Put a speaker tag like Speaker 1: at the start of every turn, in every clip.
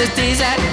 Speaker 1: Love to tease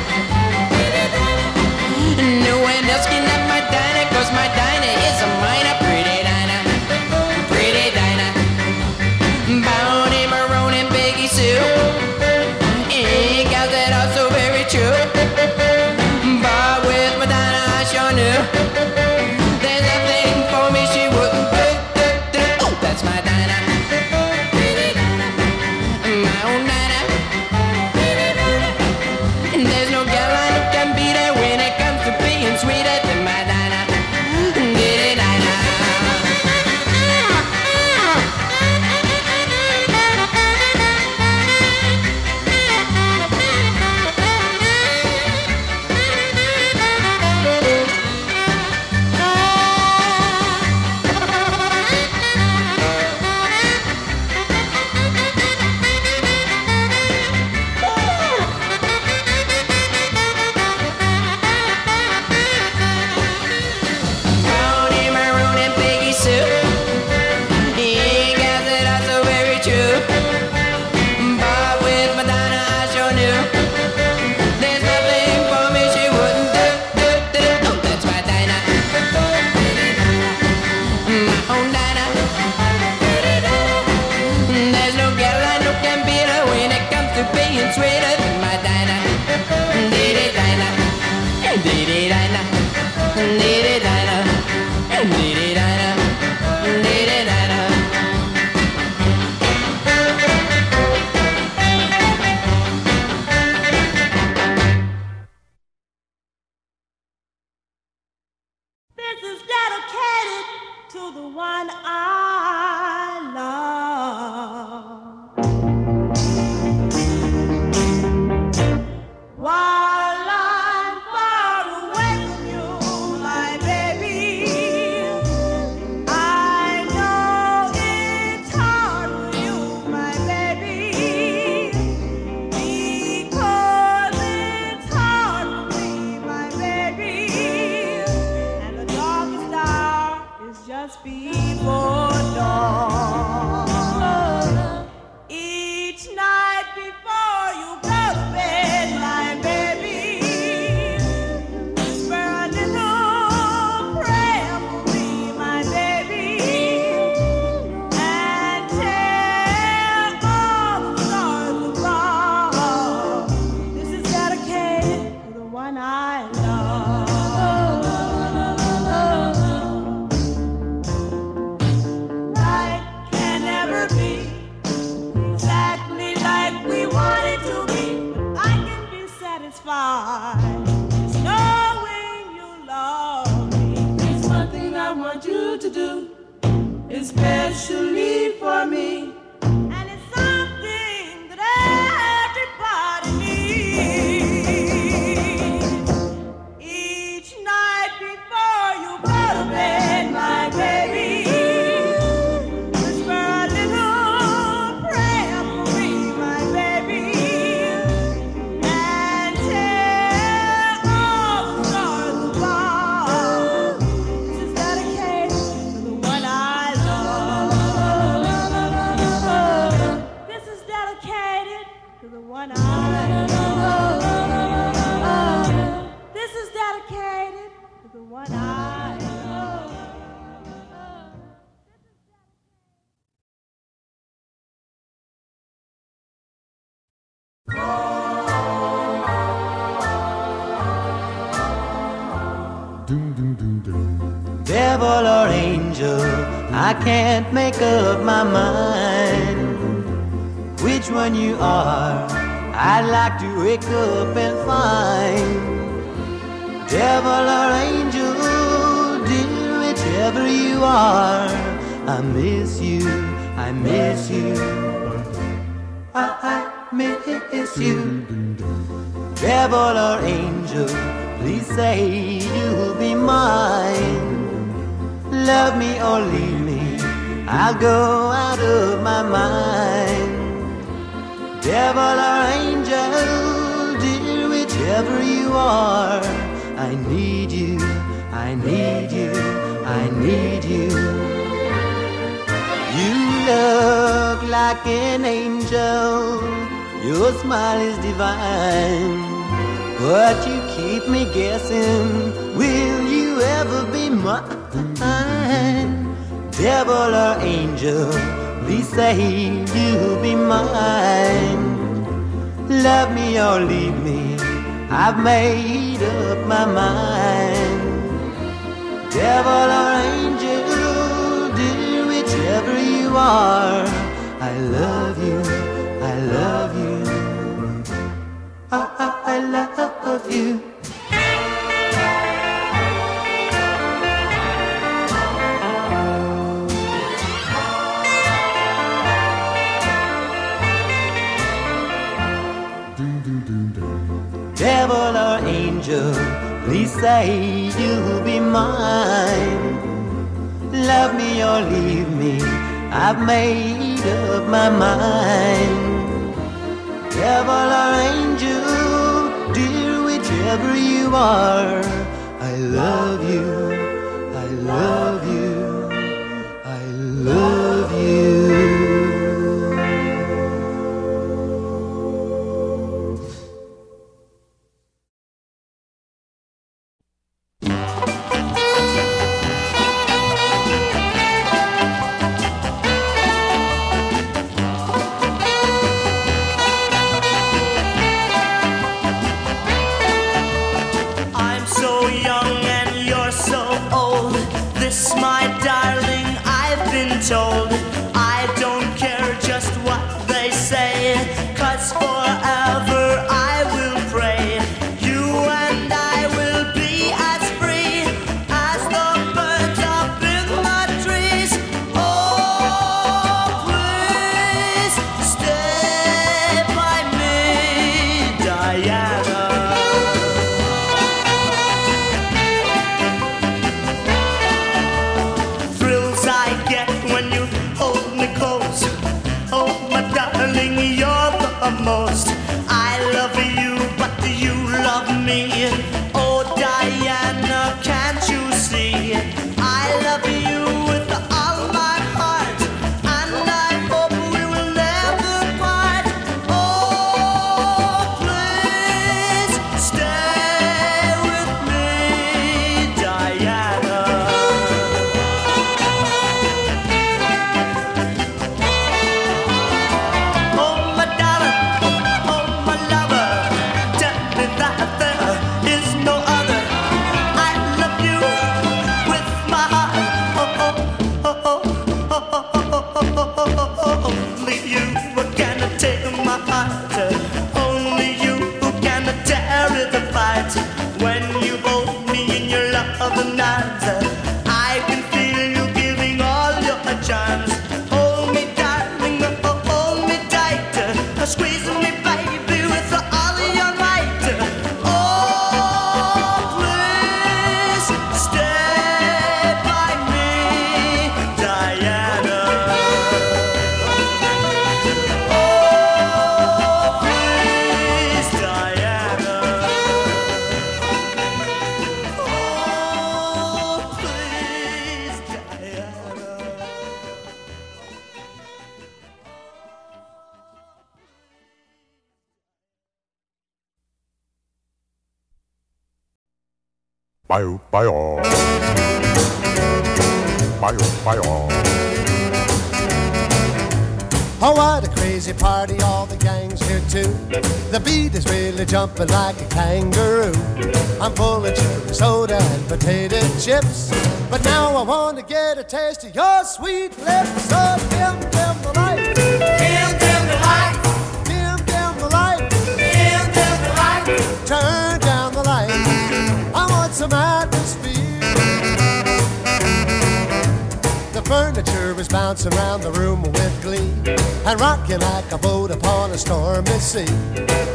Speaker 2: rocking like a boat upon a stormy sea.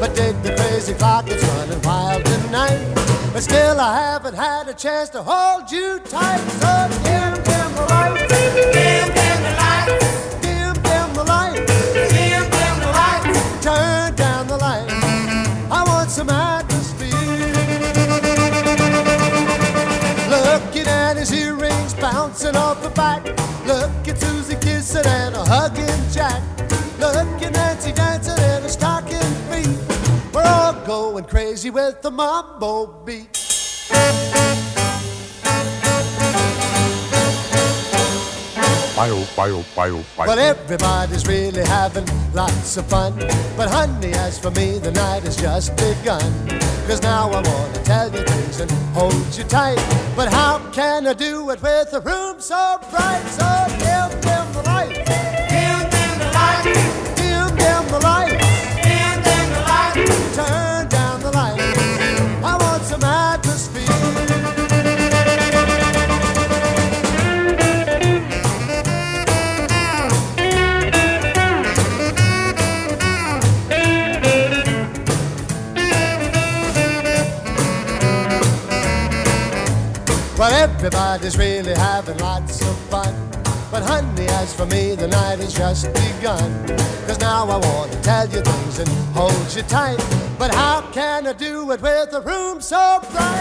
Speaker 2: But dig the crazy clock, it's running wild tonight. But still, I haven't had a chance to hold you tight. So dim, dim the light. Dim, dim the light. Dim, dim the light. Dim, dim the light. Turn down the light. I want some atmosphere. Looking at his earrings bouncing off the back. Look at Susie
Speaker 3: kissing and a hugging Jack. crazy with the mambo beat.
Speaker 2: Bio, bio, bio, bio.
Speaker 3: Well, everybody's really having lots of fun. But, honey, as for me, the night has just begun. Cause now I wanna tell you things and hold you tight. But how can I do it with a room so bright? So everybody's really having lots of fun. But honey, as for me, the night has just begun. Cause now I wanna tell you things and hold you tight. But how can I do it with a room so bright?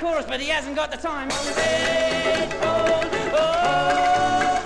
Speaker 4: chorus, but he hasn't got the time.
Speaker 5: Red, gold, oh.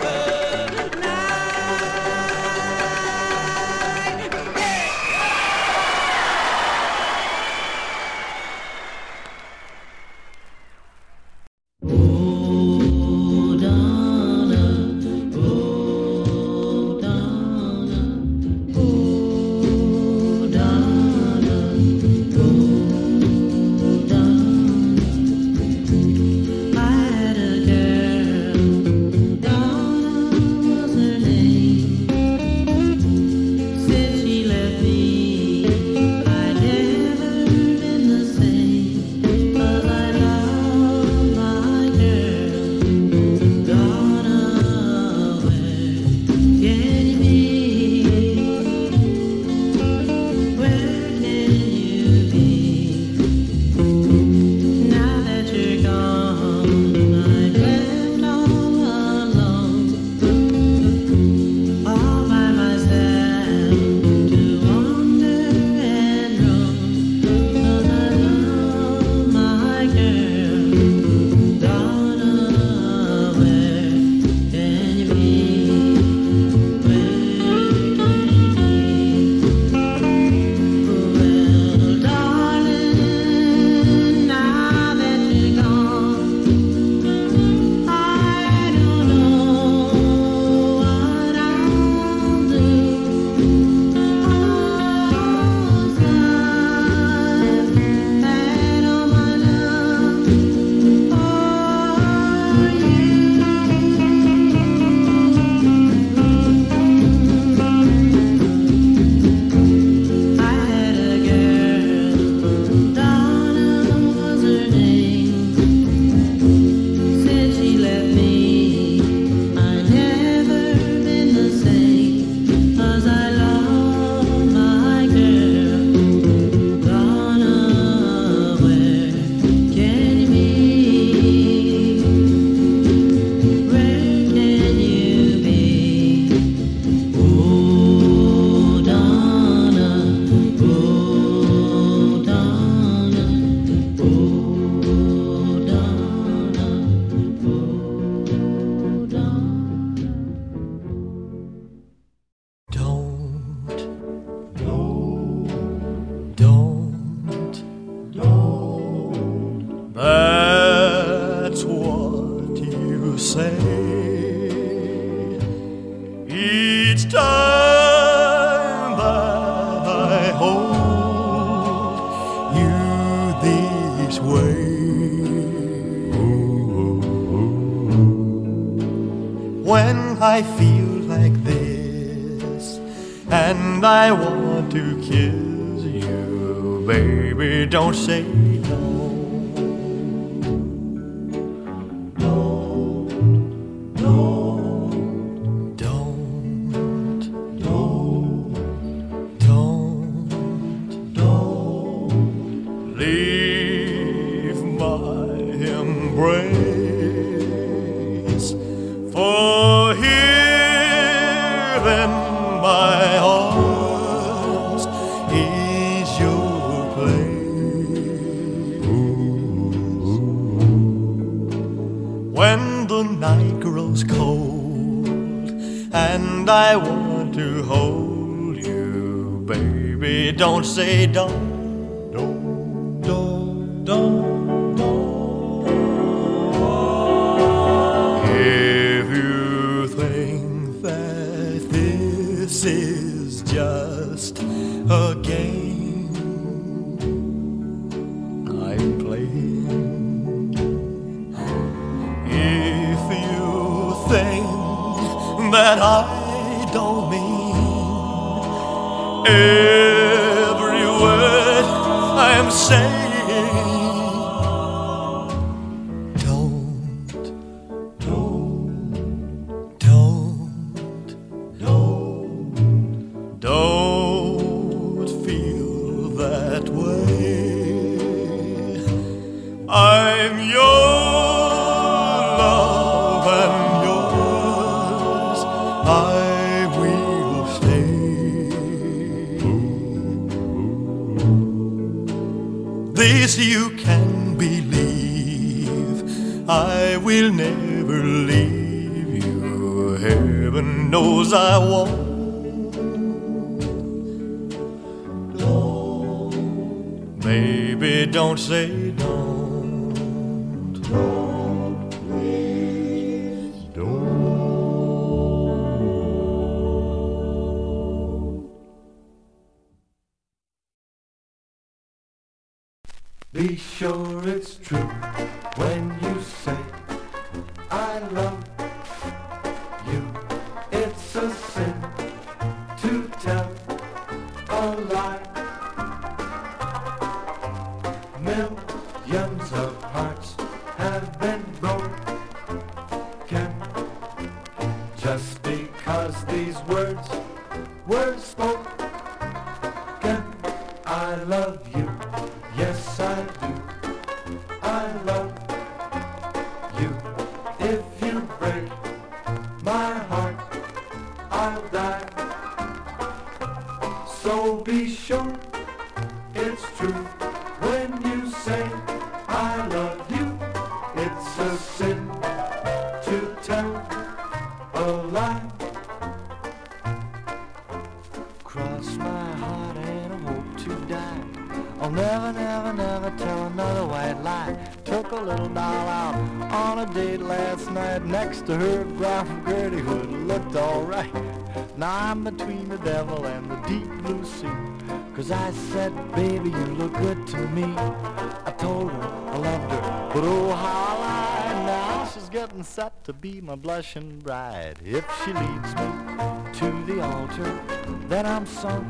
Speaker 5: water that I'm sunk.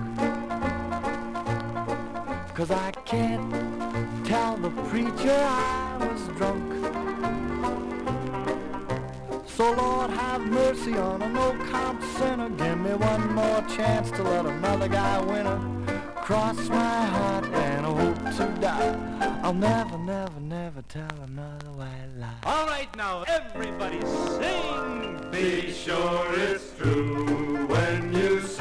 Speaker 5: Cause I can't tell the preacher I was drunk. So Lord have mercy on a no-comp sinner. Give me one more chance to let another guy win her. Cross my heart and hope to die. I'll never, never, never never tell another white lie.
Speaker 6: All right now, everybody sing.
Speaker 7: Be sure it's true when you sing.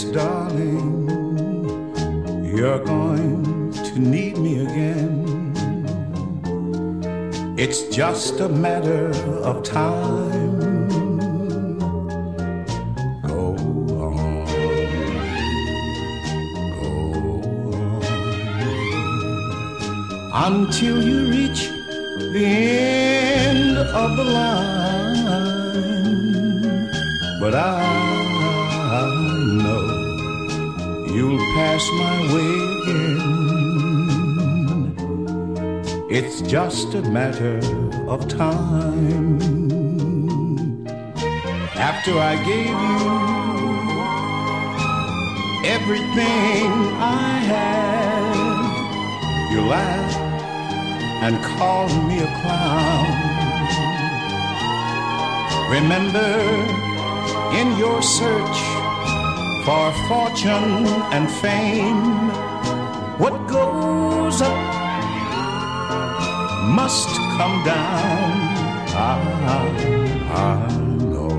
Speaker 7: Yes,
Speaker 8: darling, you're going to need me again. It's just a matter of time. Just a matter of time. After I gave you everything I had, you laughed and called me a clown. Remember, in your search for fortune and fame, must come down. I, I know,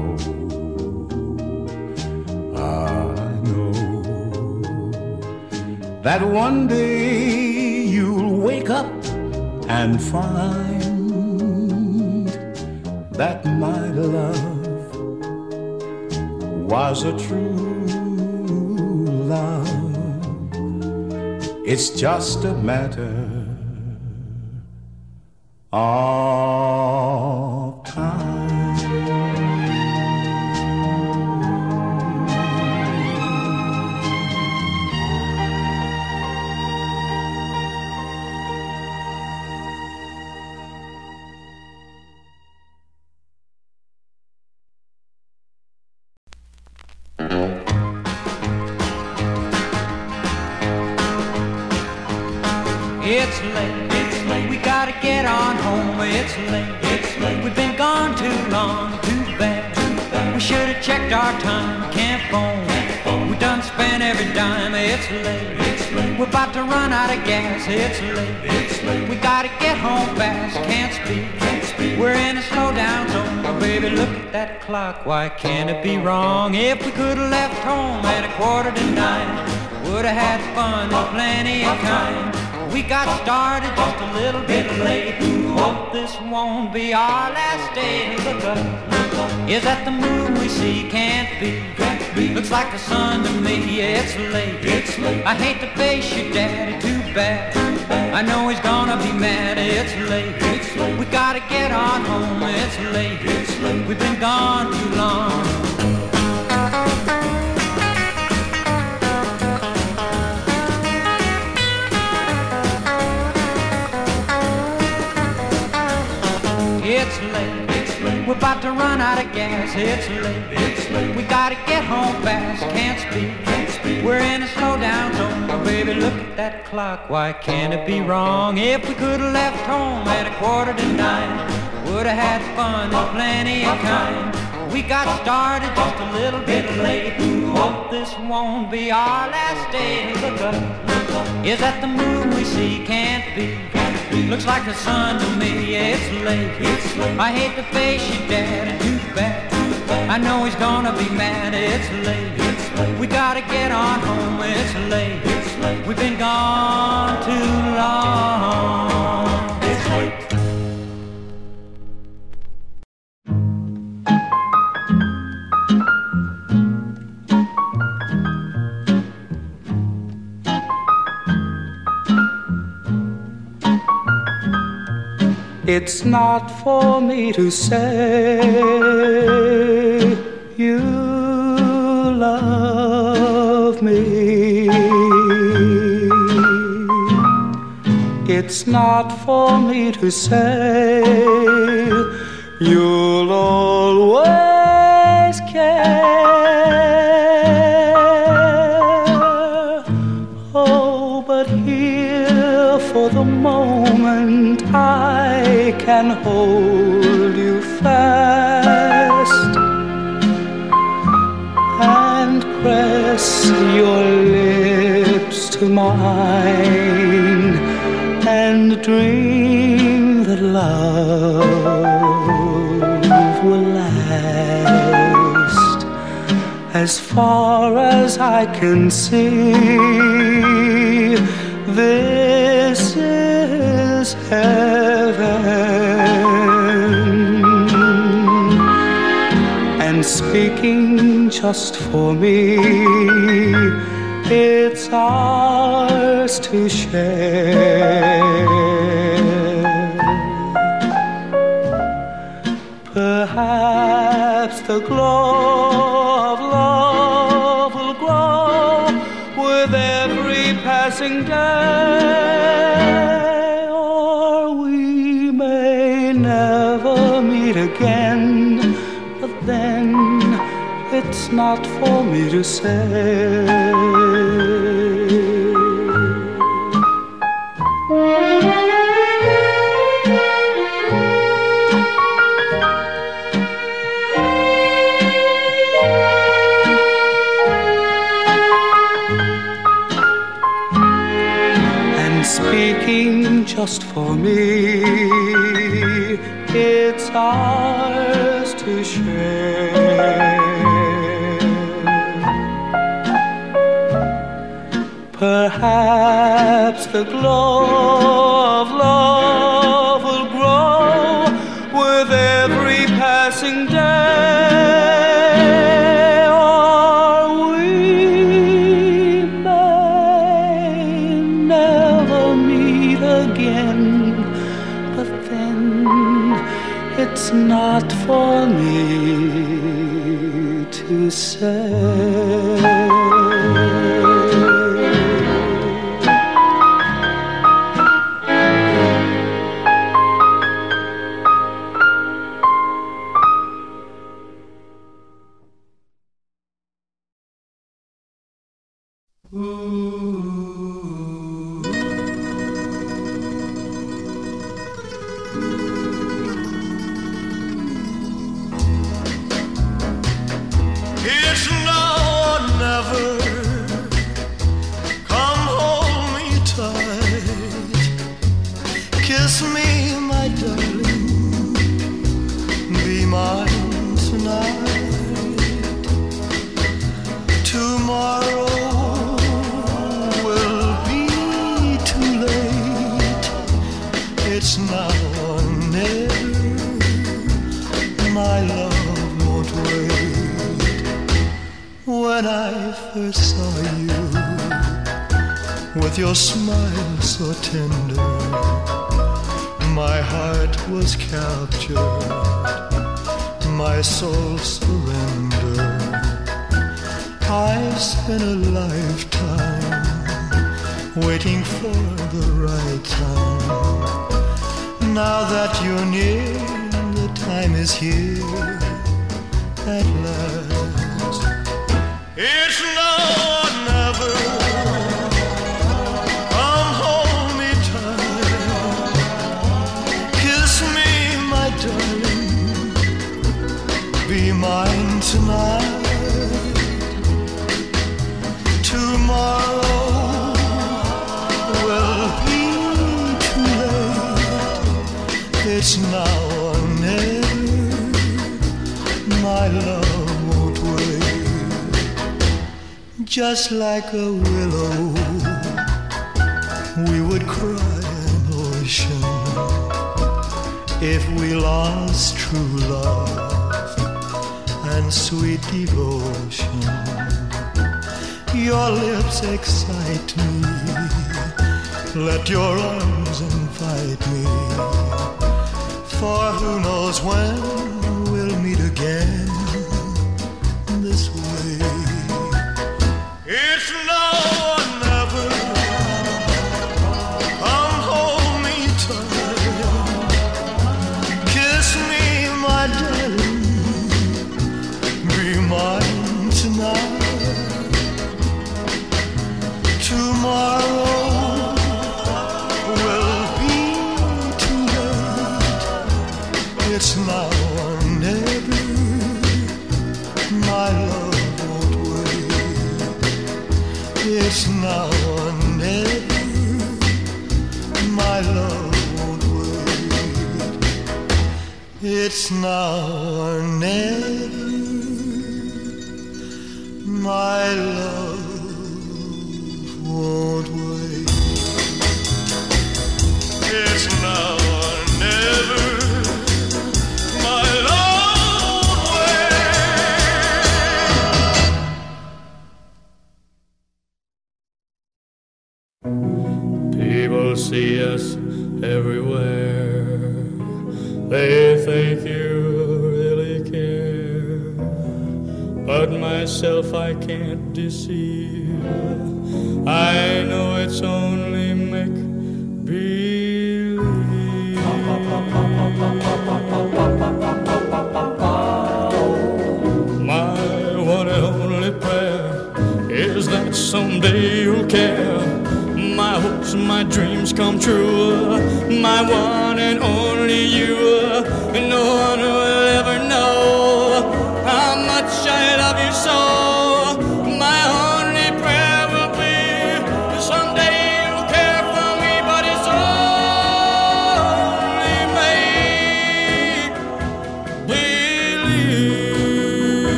Speaker 8: I know that one day you'll wake up and find that my love was a true love. It's just a matter
Speaker 9: that the moon we see? Can't be. Looks like the sun to me. Yeah, it's late. It's late. I hate to face you, daddy. It's late. It's late. We gotta get home fast. Can't speak. Can't speak. We're in a slowdown zone. Oh, baby, look at that clock. Why can't it be wrong? If we could have left home at a quarter to nine, would have had fun and plenty of time. We got started just a little bit late. Hope this won't be our last day. Look up. Is that the moon we see? Can't be. Looks like the sun to me. It's late. It's late. I hate to face your daddy. Too bad. I know he's gonna be mad. It's late. It's late. We gotta get on home. It's late. It's late. We've been gone too long. It's late.
Speaker 8: It's not for me to say you love me. It's not for me to say you'll always care. Oh, but here for the moment I can hold
Speaker 10: dream that love will last as far as I can see. This is heaven, and speaking just for me it's ours to share. Perhaps the glow of love will grow with every passing day. not for me to say. just for me. It's all. Perhaps the glow of love will grow with every passing day. Or we may never meet again, but then it's not for me to say.
Speaker 11: Go.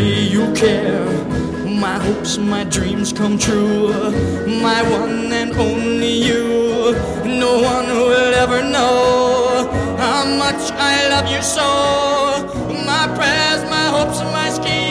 Speaker 11: say you
Speaker 12: care. My hopes, my dreams come true. My one and only you. No one will ever know how much I love you so. My prayers, my hopes, my schemes.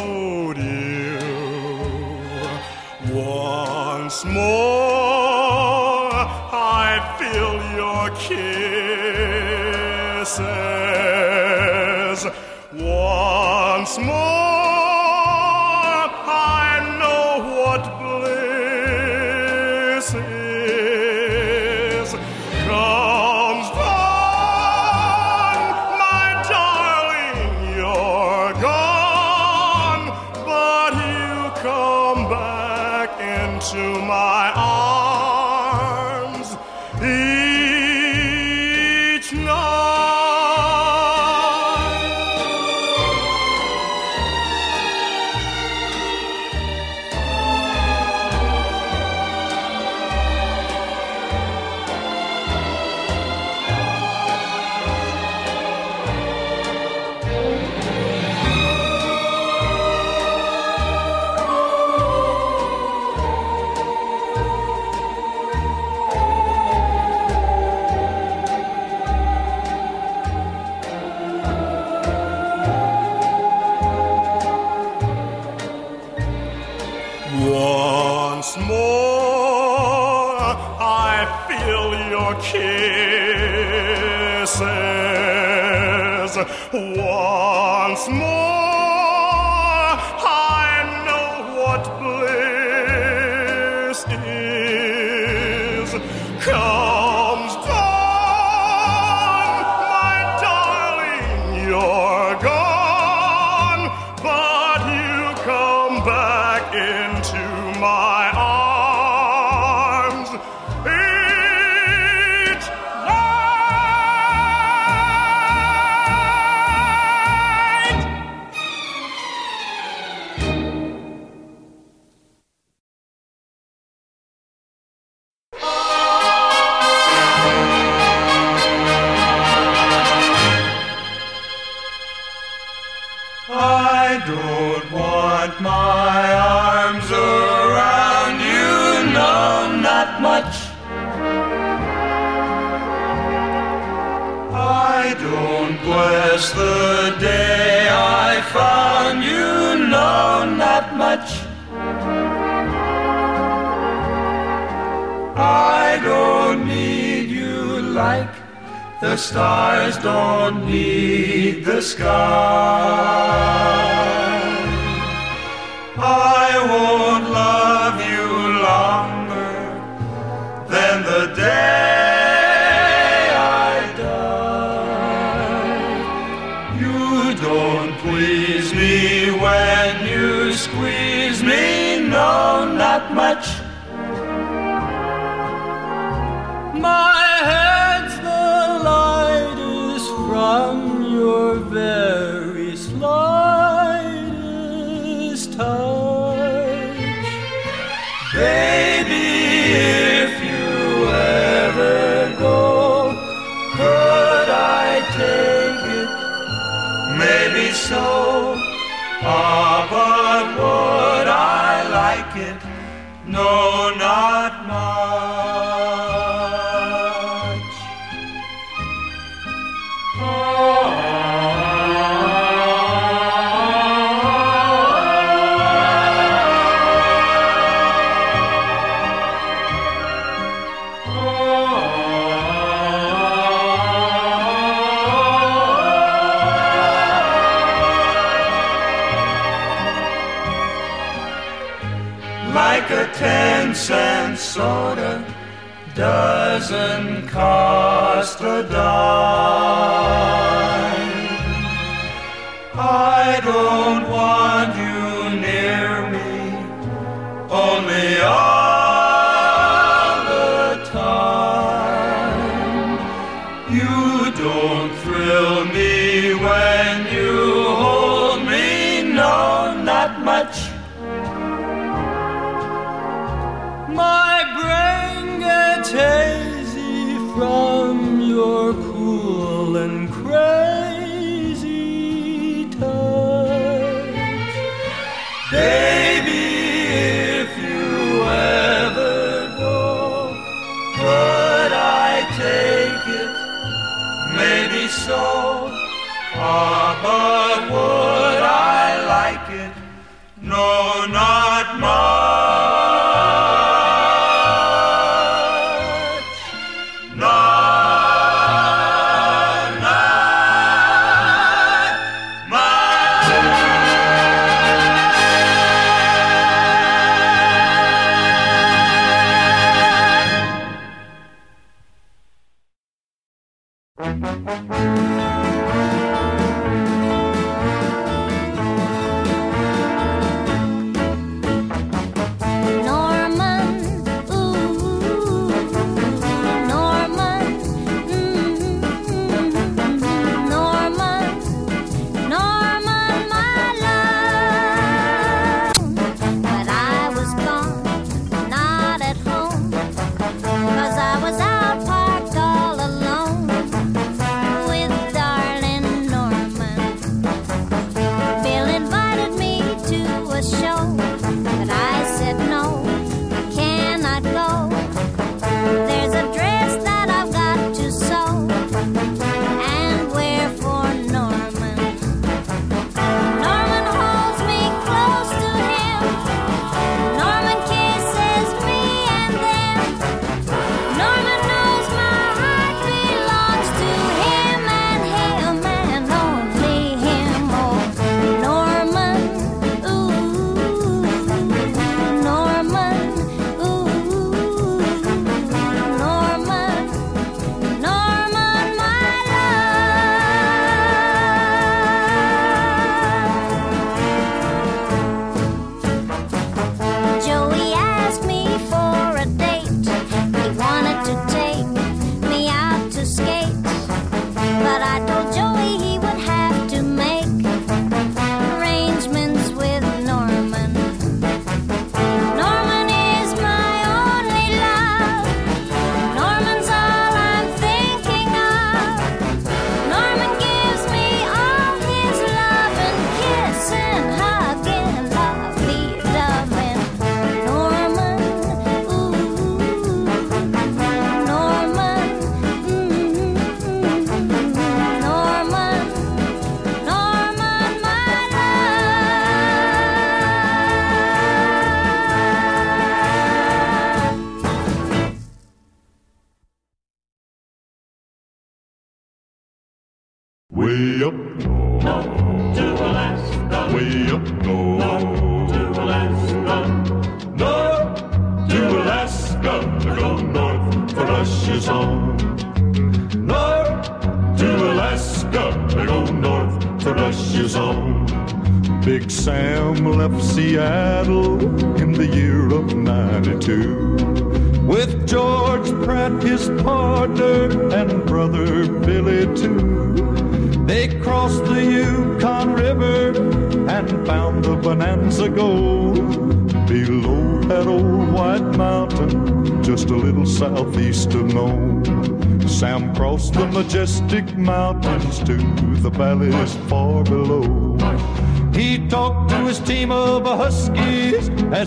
Speaker 13: about you. Once more, I feel your kisses. Once more.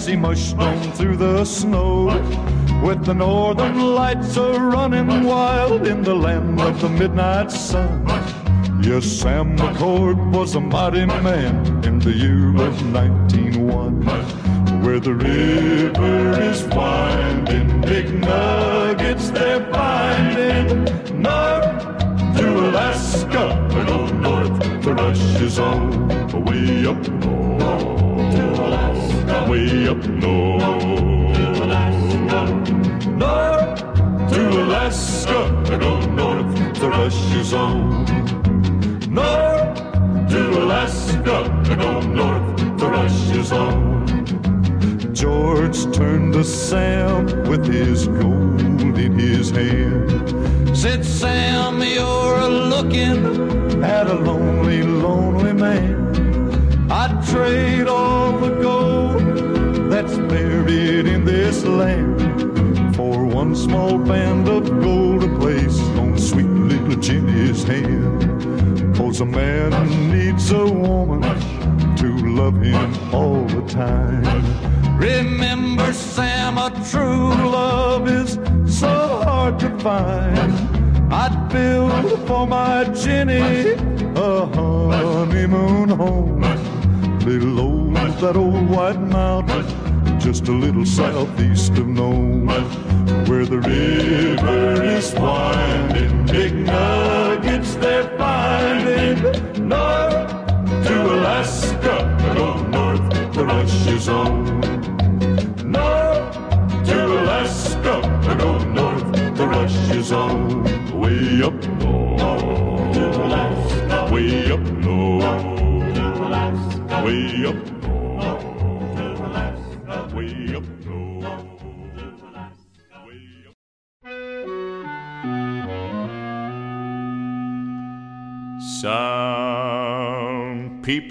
Speaker 14: As he mushed on through the snow. With the northern lights a running wild in the land of the midnight sun. Yes, Sam McCord was a mighty man in the year of 1901. Where the river is winding, big nuggets they're finding. North to Alaska, or go north to Russia's own. Way up north, up north, to Alaska, north to Alaska, or go north to Russia's own. North to Alaska, or go north to Russia's own. George turned to Sam with his gold in his hand. Said, Sam, you're looking at a lonely, lonely man. I'd trade all the in this land for one small band of gold to place on sweet little Jenny's hand. Cause a man needs a woman to love him all the time. Remember, Sam, a true love is so hard to find. I'd build for my Jenny little southeast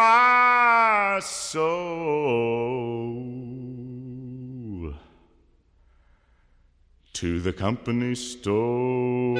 Speaker 15: my soul to the company store.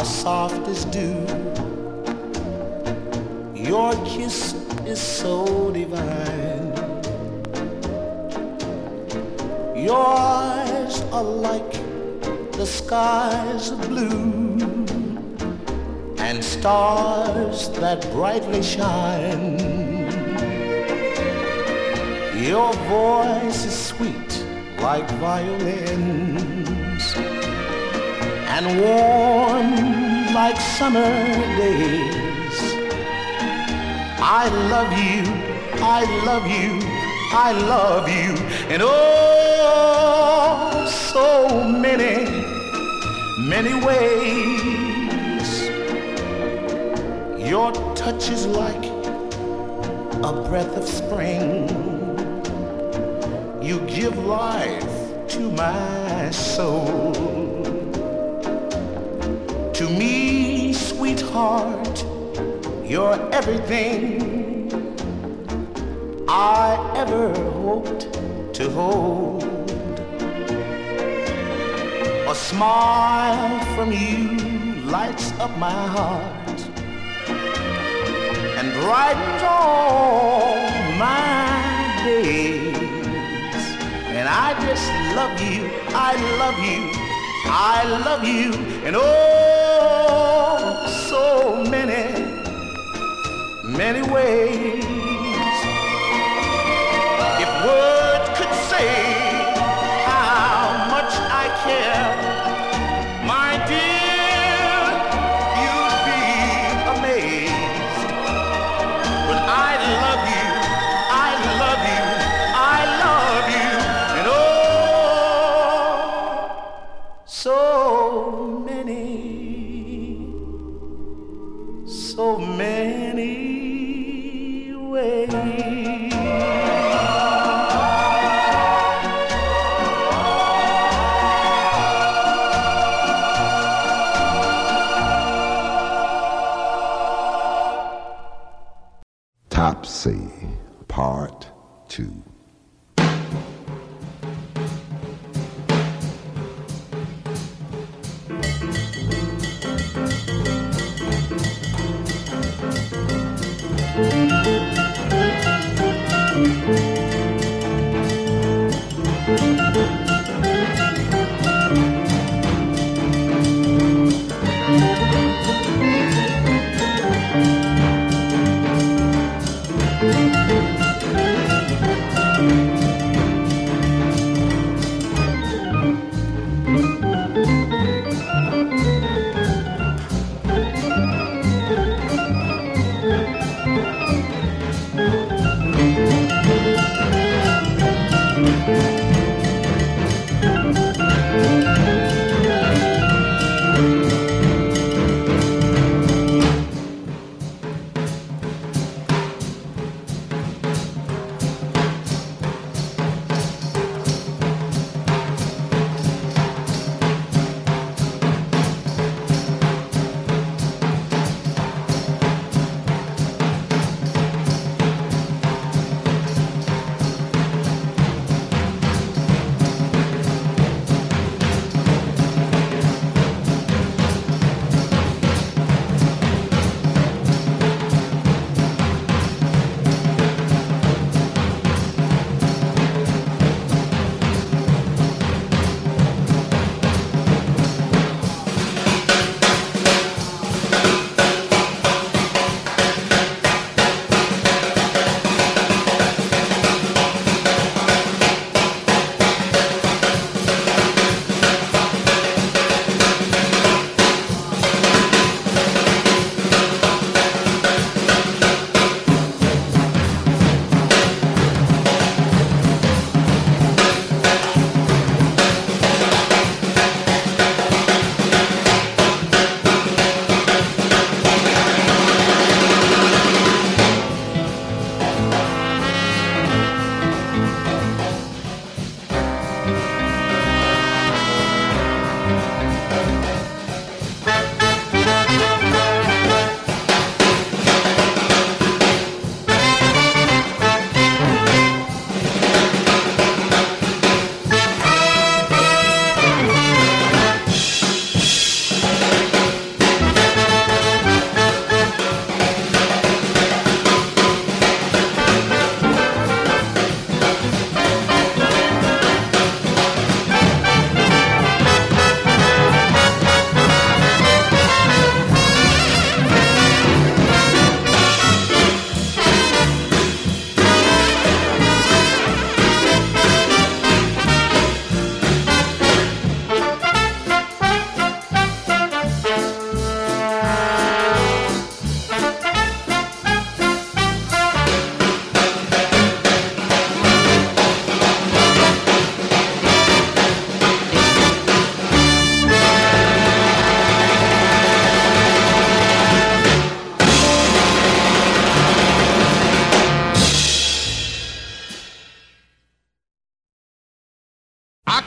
Speaker 16: are
Speaker 8: soft as dew. Your kiss is so divine. Your eyes are like the skies of blue and stars that brightly shine. Your voice is sweet like violins and warm like summer days. I love you, I love you, I love you, and oh, so many, many ways. Your touch is like a breath of spring. You give life to my soul. Me, sweetheart, you're everything I ever hoped to hold. A smile from you lights up my heart and brightens all my days. And I just love you, I love you, I love you, and oh, so many, many ways. If words could say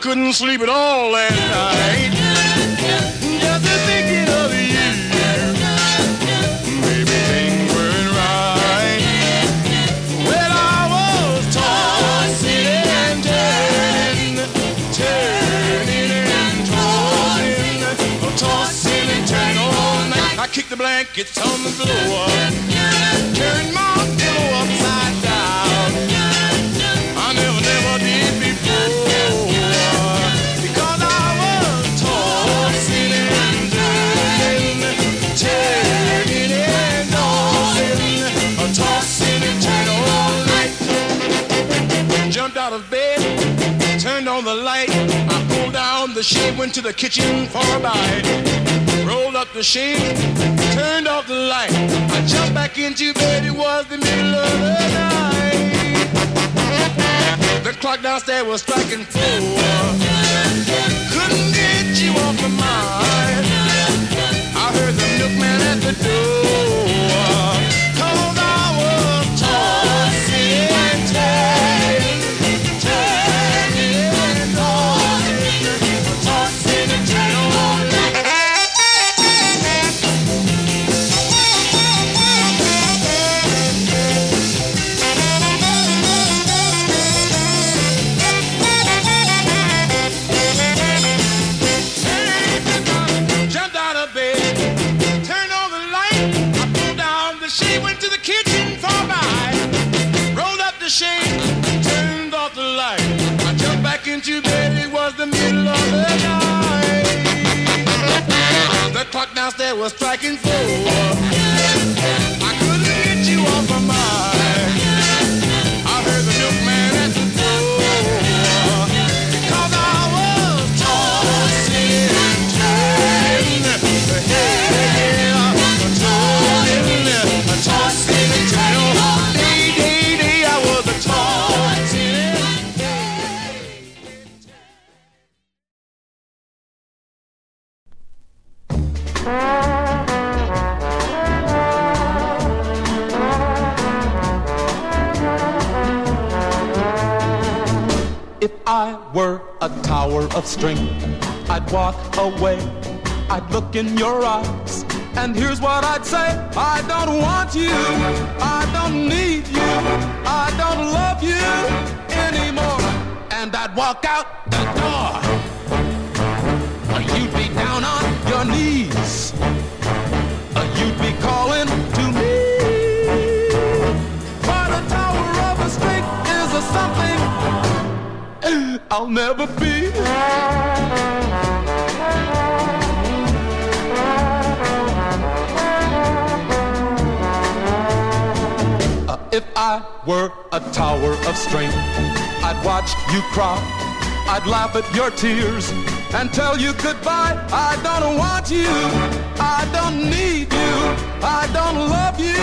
Speaker 13: couldn't sleep at all last night. Just thinking of you. Baby, things weren't right. Well, I was tossing and turning, turning and tossing, tossing and turning all night. I kicked the blankets on the floor, turned my the shade, went to the kitchen for a bite. Rolled up the shade, turned off the light. I jumped back into bed, it was the middle of the night. The clock downstairs was striking four. Couldn't get you off my mind. I heard the milkman at the door. Clock was striking
Speaker 17: of strength, I'd walk away. I'd look in your eyes, and here's what I'd say I don't want you, I don't need you, I don't love you anymore. And I'd walk out the door. Or You'd be down on your knees, Or you'd be calling I'll never be. Uh, if I were a tower of strength, I'd watch you cry. I'd laugh at your tears and tell you goodbye. I don't want you. I don't need you. I don't love you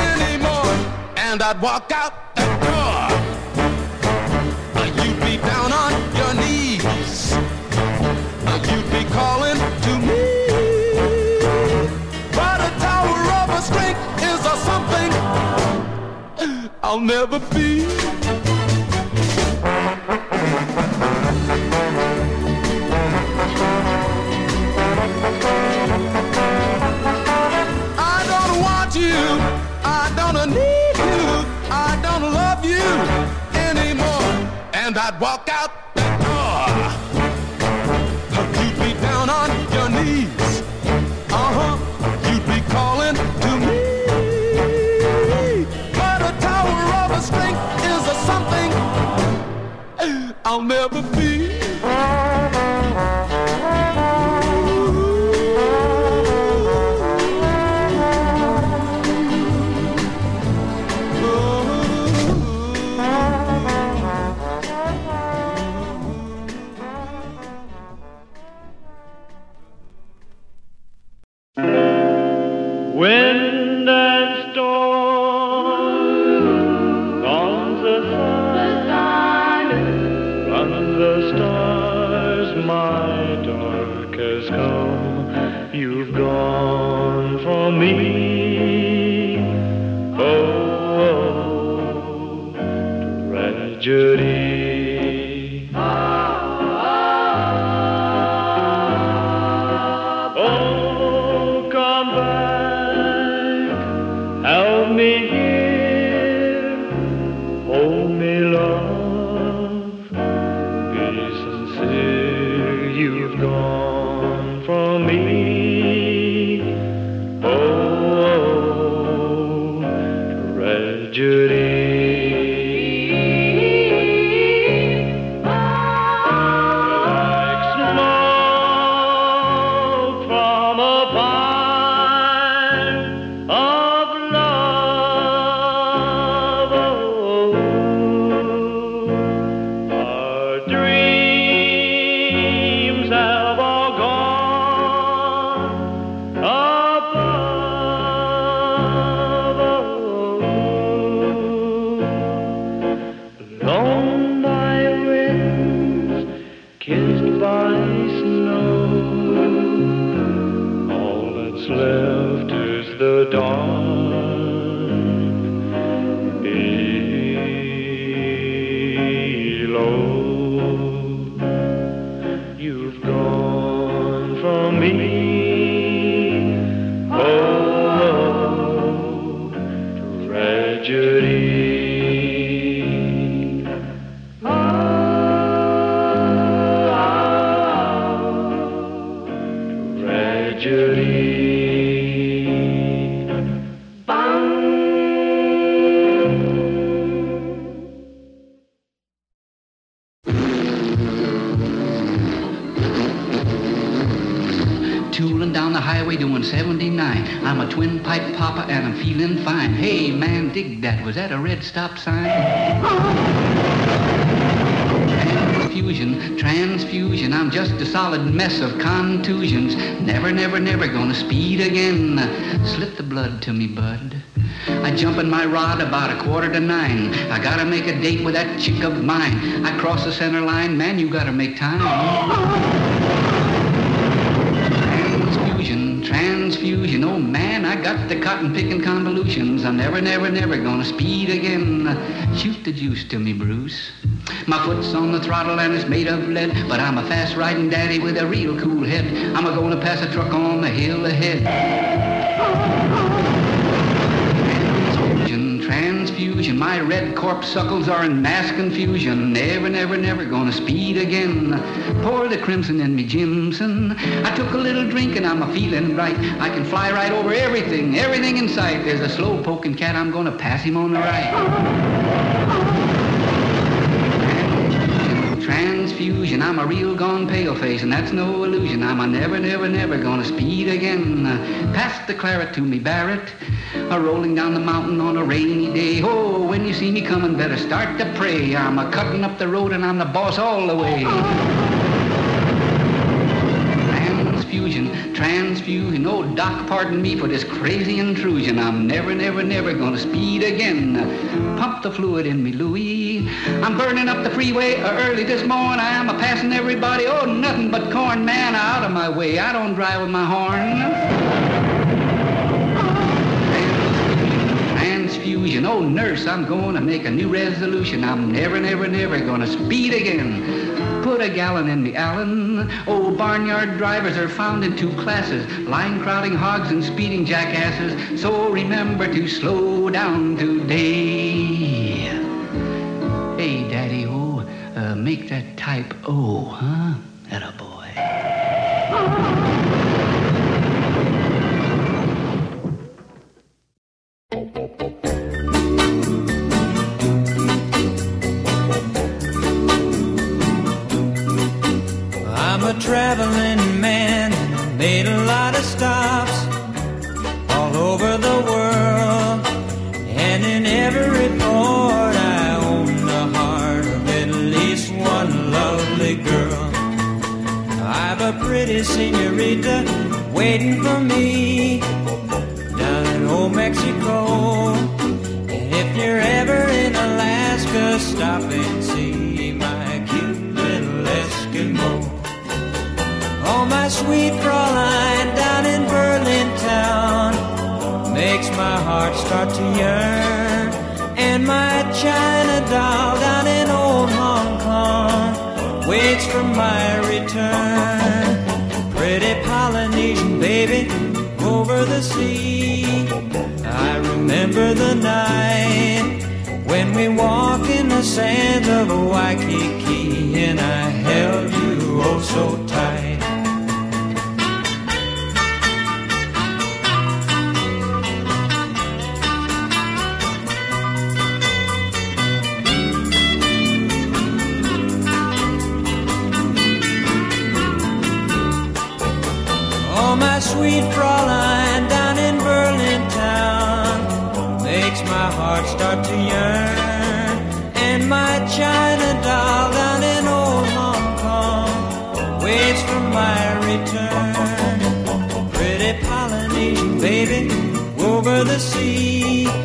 Speaker 17: anymore. And I'd walk out the door. Down on your knees. You'd be calling to me. But a tower of a strength is a something I'll never be. I'd walk out the door. You'd be down on your knees. Uh huh. You'd be calling to me. But a tower of a strength is a something I'll never be.
Speaker 18: Highway doing 79. I'm a twin pipe papa and I'm feeling fine. Hey, man, dig that. Was that a red stop sign? Transfusion, transfusion. I'm just a solid mess of contusions. Never, never, never gonna speed again. Slip the blood to me, bud. I jump in my rod about a quarter to nine. I gotta make a date with that chick of mine. I cross the center line, man, you gotta make time. Transfusion. know, man, I got the cotton picking convolutions. I'm never, never, never gonna speed again. Shoot the juice to me, Bruce. My foot's on the throttle and it's made of lead, but I'm a fast riding daddy with a real cool head. I'm a gonna pass a truck on the hill ahead. Transfusion. My red corpuscles are in mass confusion. Never, never, never gonna speed again. Pour the crimson in me, Jimson. I took a little drink and I'm a feeling right. I can fly right over everything, everything in sight. There's a slow poking cat, I'm gonna pass him on the right. Transfusion, I'm a real gone pale face, and that's no illusion. I'm a never, never, never gonna speed again. Pass the claret to me, Barrett. A rolling down the mountain on a rainy day. Oh, when you see me coming, better start to pray. I'm a cutting up the road and I'm the boss all the way. Transfusion, transfusion. Oh, doc, pardon me for this crazy intrusion. I'm never, never, never gonna speed again. Pump the fluid in me, Louis. I'm burning up the freeway early this morning. I'm a passing everybody. Oh, nothing but corn, man, out of my way. I don't drive with my horn. Transfusion. Oh, nurse, I'm going to make a new resolution. I'm never, never, never going to speed again. Put a gallon in me, Allen. Oh, barnyard drivers are found in two classes, line crowding hogs and speeding jackasses. So remember to slow down today. Hey, Daddy, oh, uh, make that type O, huh? That a boy.
Speaker 9: traveling man, made a lot of stops all over the world. And in every port, I own the heart of at least one lovely girl. I've a pretty senorita waiting for heart start to yearn. And my China doll down in old Hong Kong waits for my return. Pretty Polynesian baby over the sea. I remember the night when we walked in the sands of Waikiki and I held you oh so tight. Heart start to yearn. And my China doll down in old Hong Kong waits for my return. Pretty Polynesian baby over the sea.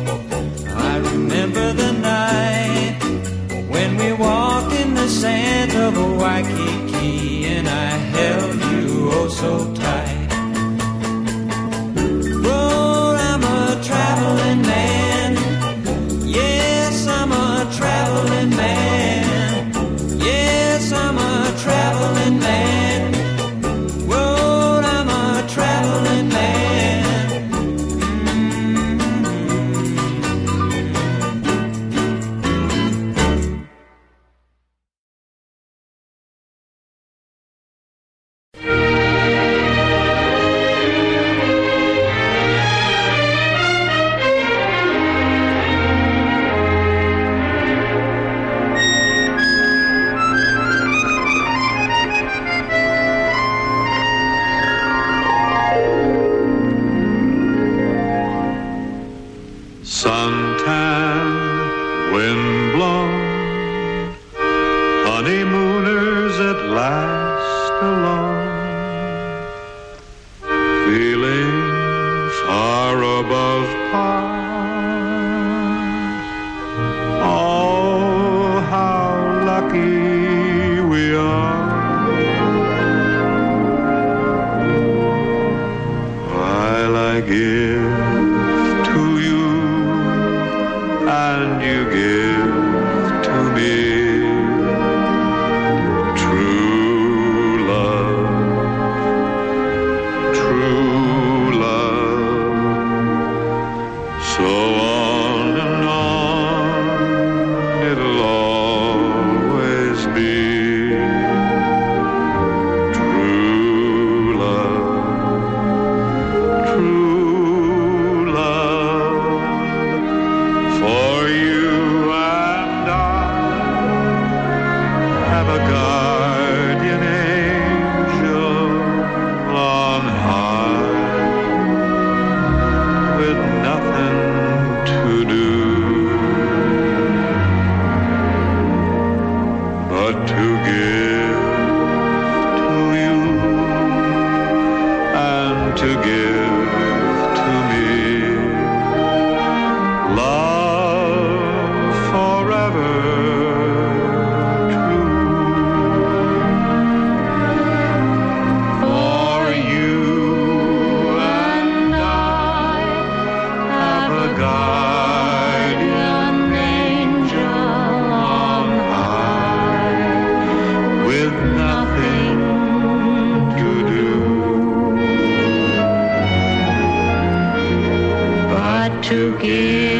Speaker 7: To give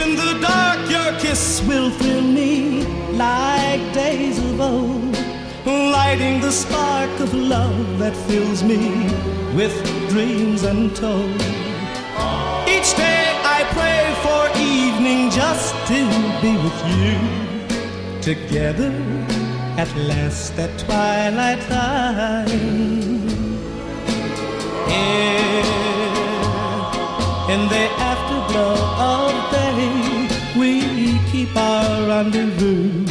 Speaker 19: in the
Speaker 12: dark, your kiss will thrill me like days of old, lighting the spark of love that fills me with dreams untold. Each day I pray for evening just to be with you. Together at last at twilight time. Here in the afterglow of day keep our rendezvous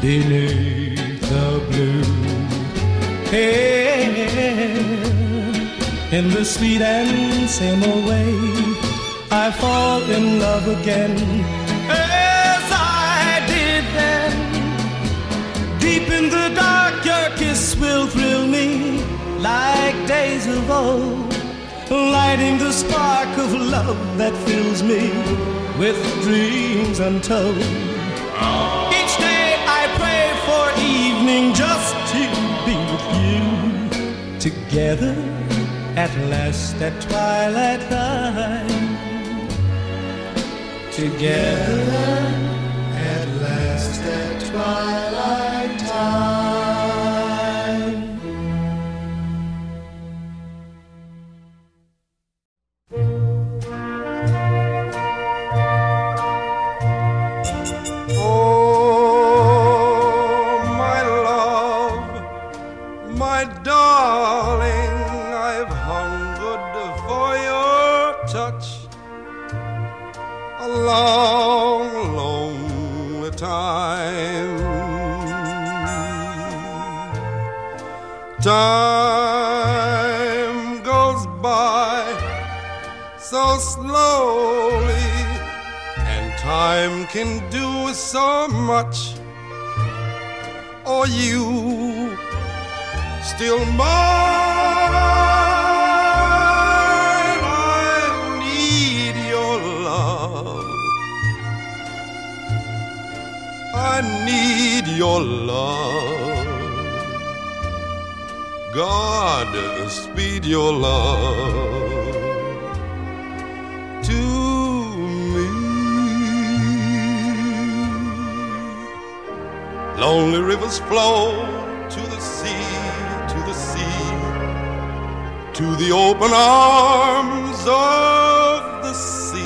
Speaker 12: beneath the blue air. In the sweet and same old way, I fall in love again as I did then. Deep in the dark, your kiss will thrill me like days of old lighting the spark of love that fills me with dreams untold. Each day I pray for evening just to be with you together at last at twilight time. Together at last at twilight.
Speaker 20: Can do so much. Or you still mine? I need your love. I need your love. God, speed your love Lonely rivers flow to the sea, to the sea, to the open arms of the sea.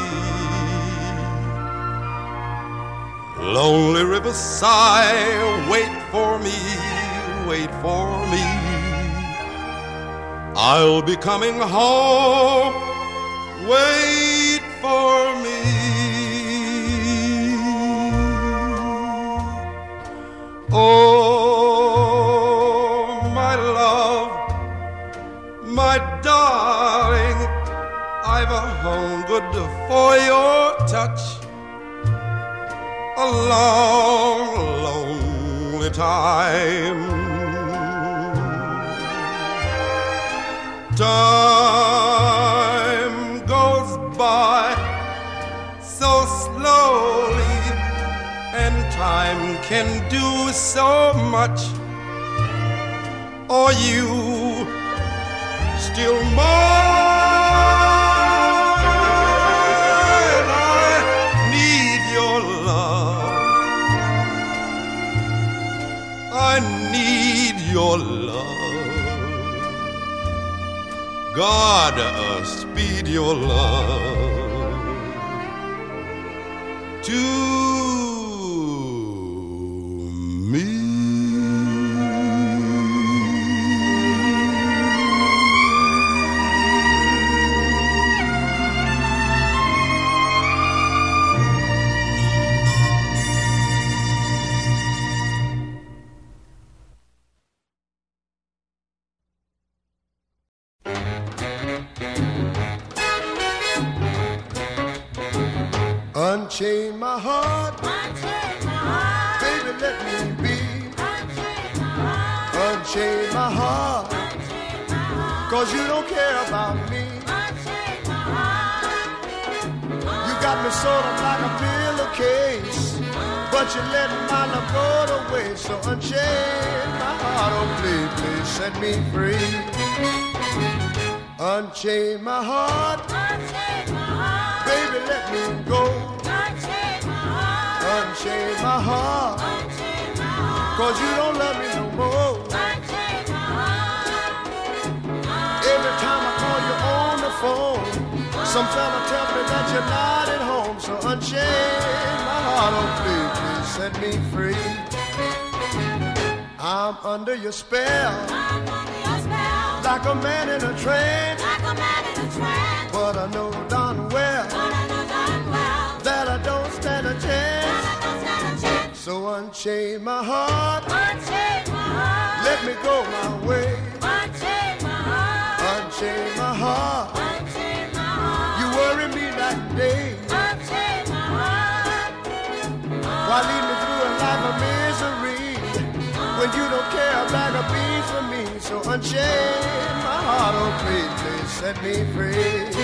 Speaker 20: Lonely rivers sigh, wait for me, wait for me. I'll be coming home. Wait for me. Oh, my love, my darling, I've a hungered for your touch. A long, lonely time. Time goes by so slowly, time can do so much. or you still mine? I need your love. I need your love. God, uh, speed your love to
Speaker 21: Unchain my heart. Baby, let me be. Unchain my heart. Cause you don't care about me. You got me sort of like a pillowcase. But you let my love go to waste. So unchain my heart. Oh, please, please set me free. Unchain my heart. Baby, let me go. Unchain my heart. Cause you don't love me no more. Every time I call you on the phone, some fella tell me that you're not at home. So unchain my heart, oh please, please set me free. I'm under your spell. Like a man in a trance. But I know So unchain my heart. Let me go my way. Unchain my heart. You worry me and day. Why lead me through a life of misery when you don't care a bag of beans for me? So unchain my heart, oh please, please set me free.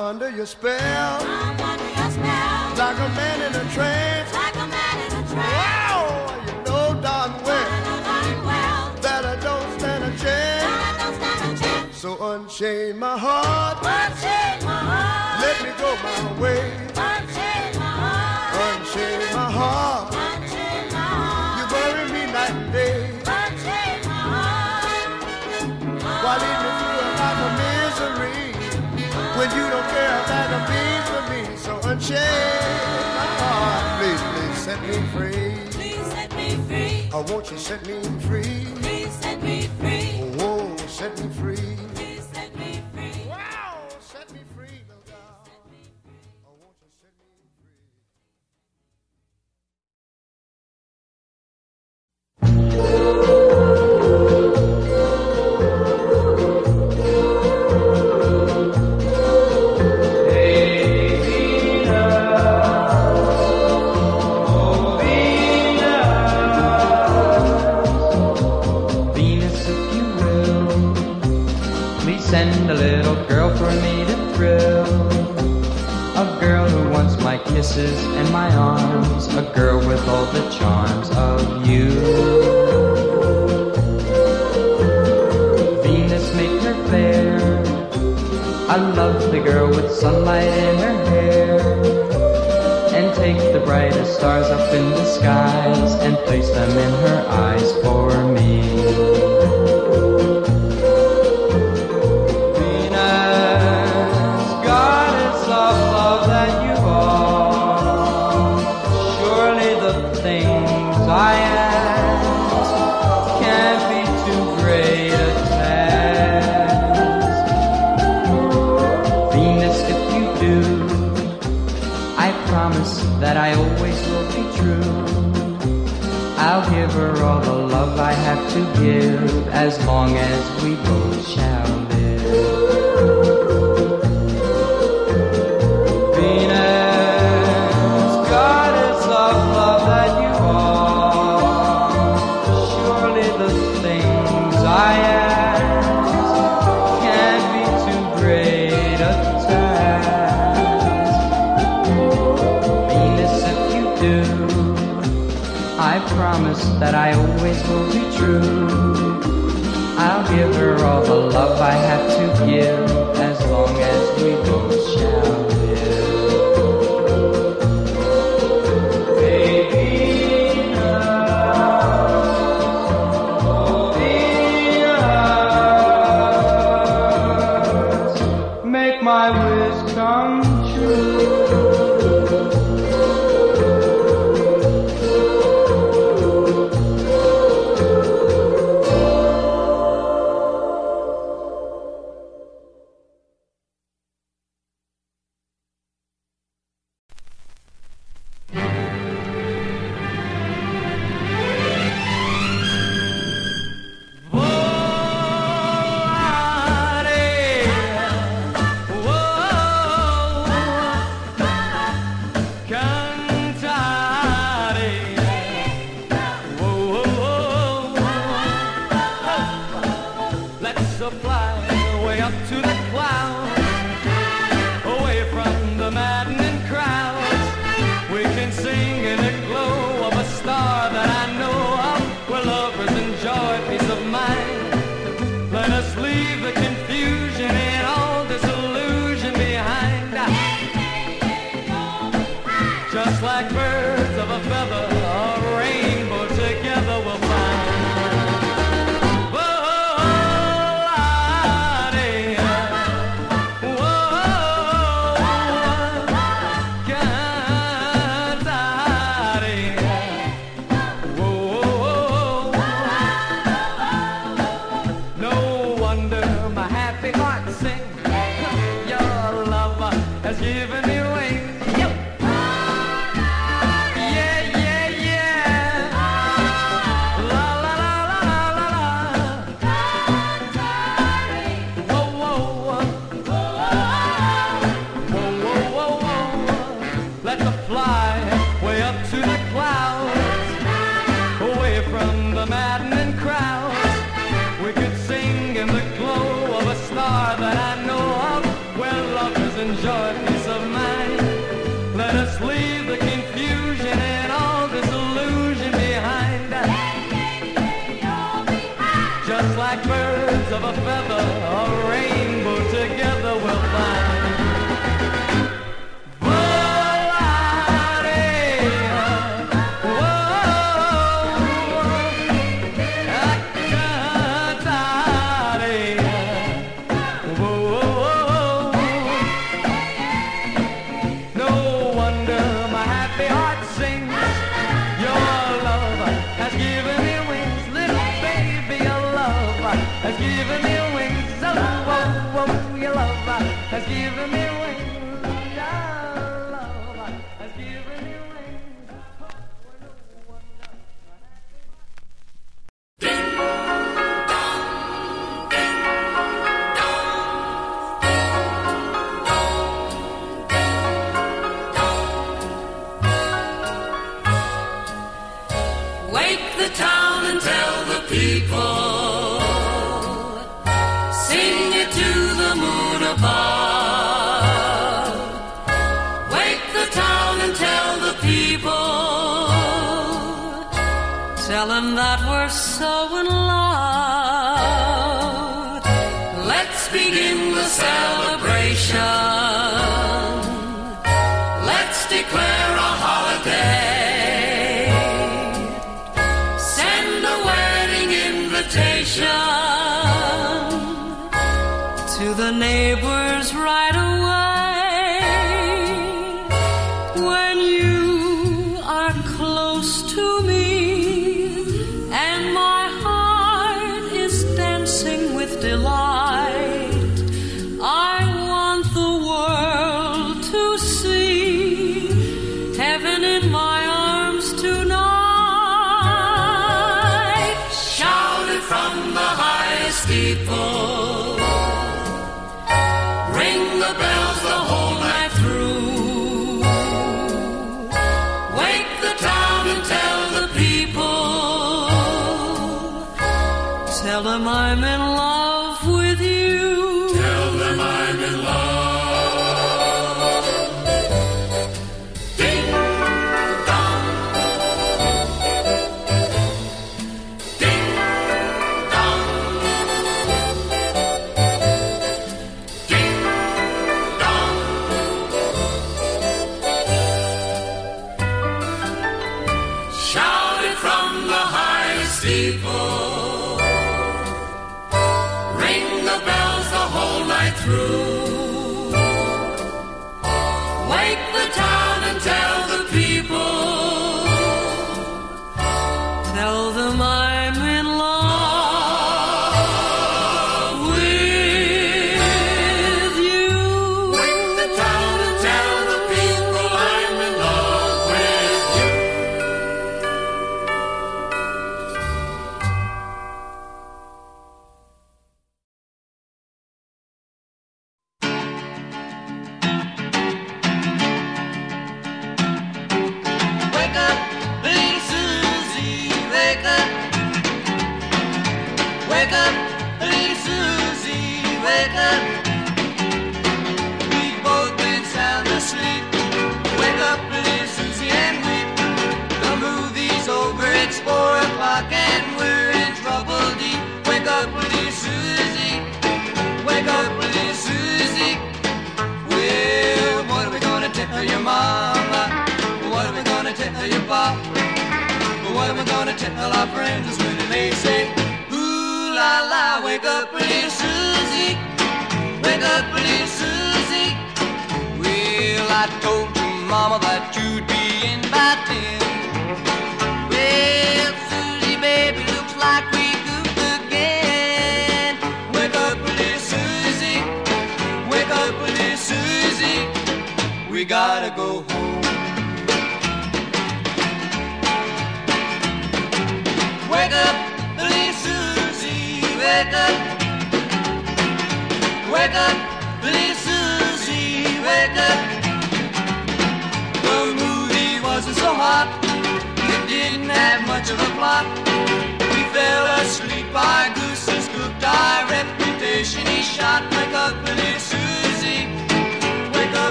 Speaker 21: I'm under your spell. Like a man in a trance. Like a man in a trance. Wow, you know darn well. That I don't stand a chance. So unchain my heart. Unchain my heart. Let me go my way. Unchain my heart. You
Speaker 22: shame my heart. Please, please set me free.
Speaker 23: Please set me free.
Speaker 22: Oh, won't you set me free?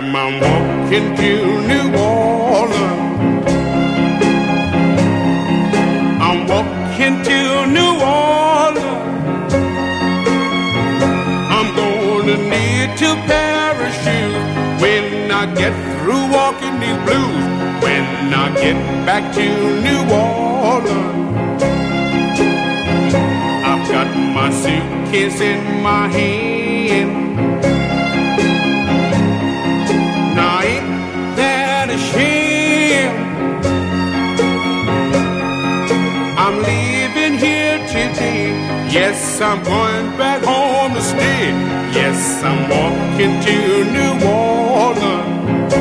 Speaker 24: Time I'm walking to New Orleans. I'm walking to New Orleans. I'm gonna need to parachute when I get through walking these blues. When I get back to New Orleans, I've got my suitcase in my hand. I'm going back home to stay. Yes, I'm walking to New Orleans.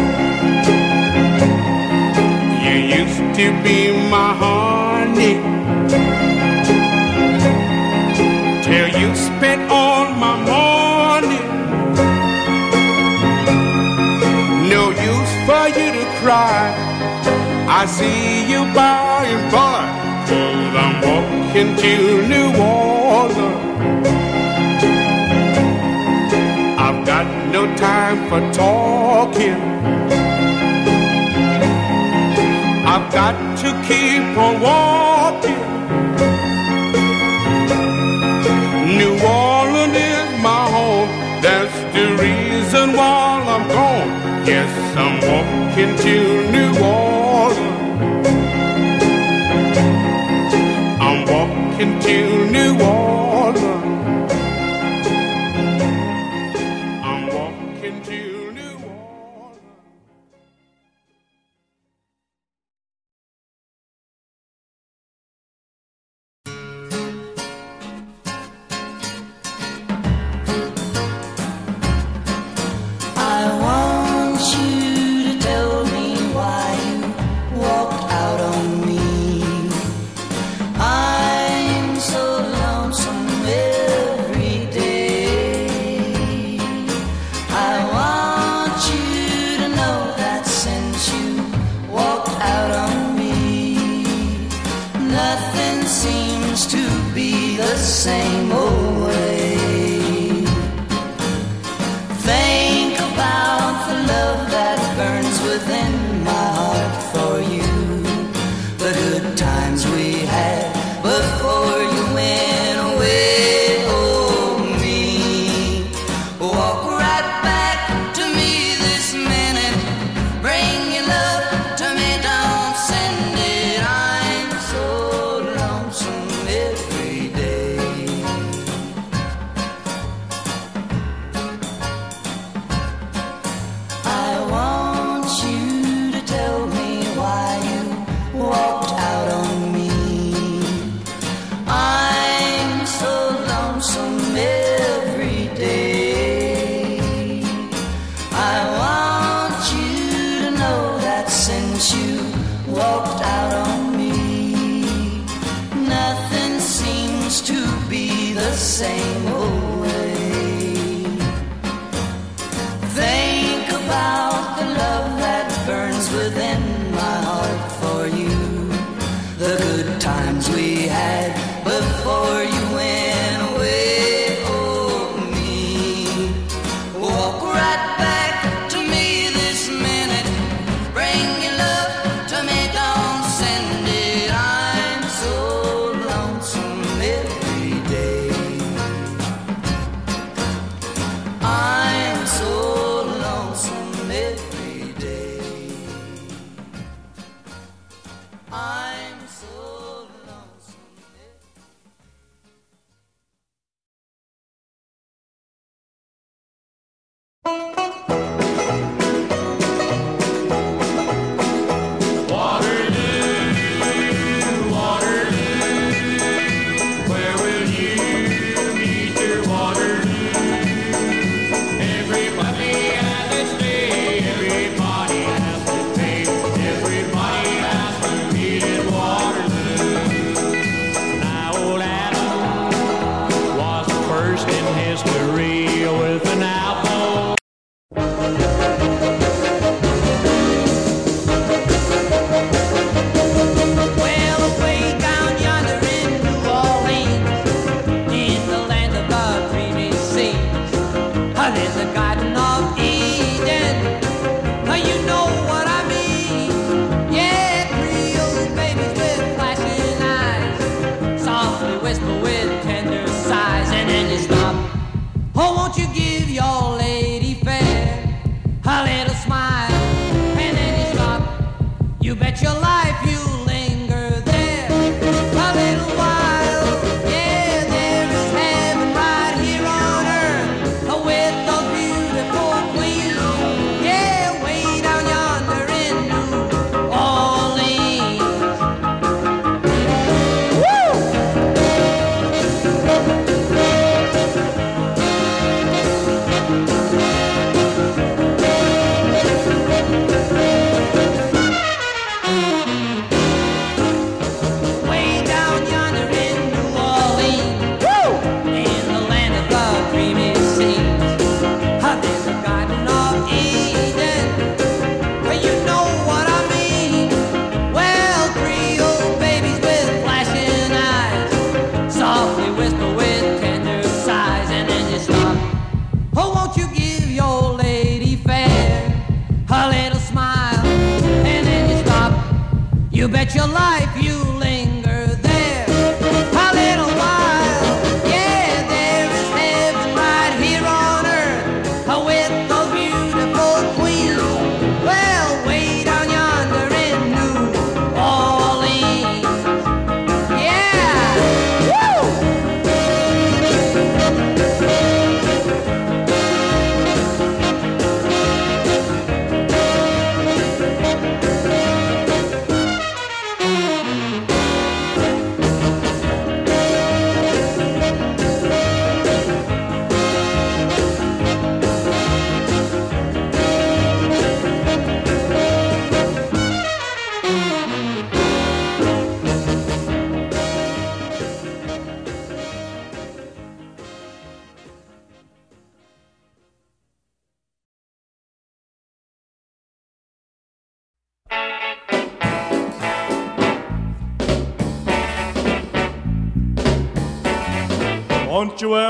Speaker 24: You used to be my honey. Till you spent all my money. No use for you to cry. I see you by and by. Cause I'm walking to New Orleans. No time for talking. I've got to keep on walking. New Orleans is my home. That's the reason why I'm gone. Yes, I'm walking to New Orleans. I'm walking to New Orleans.
Speaker 25: Won't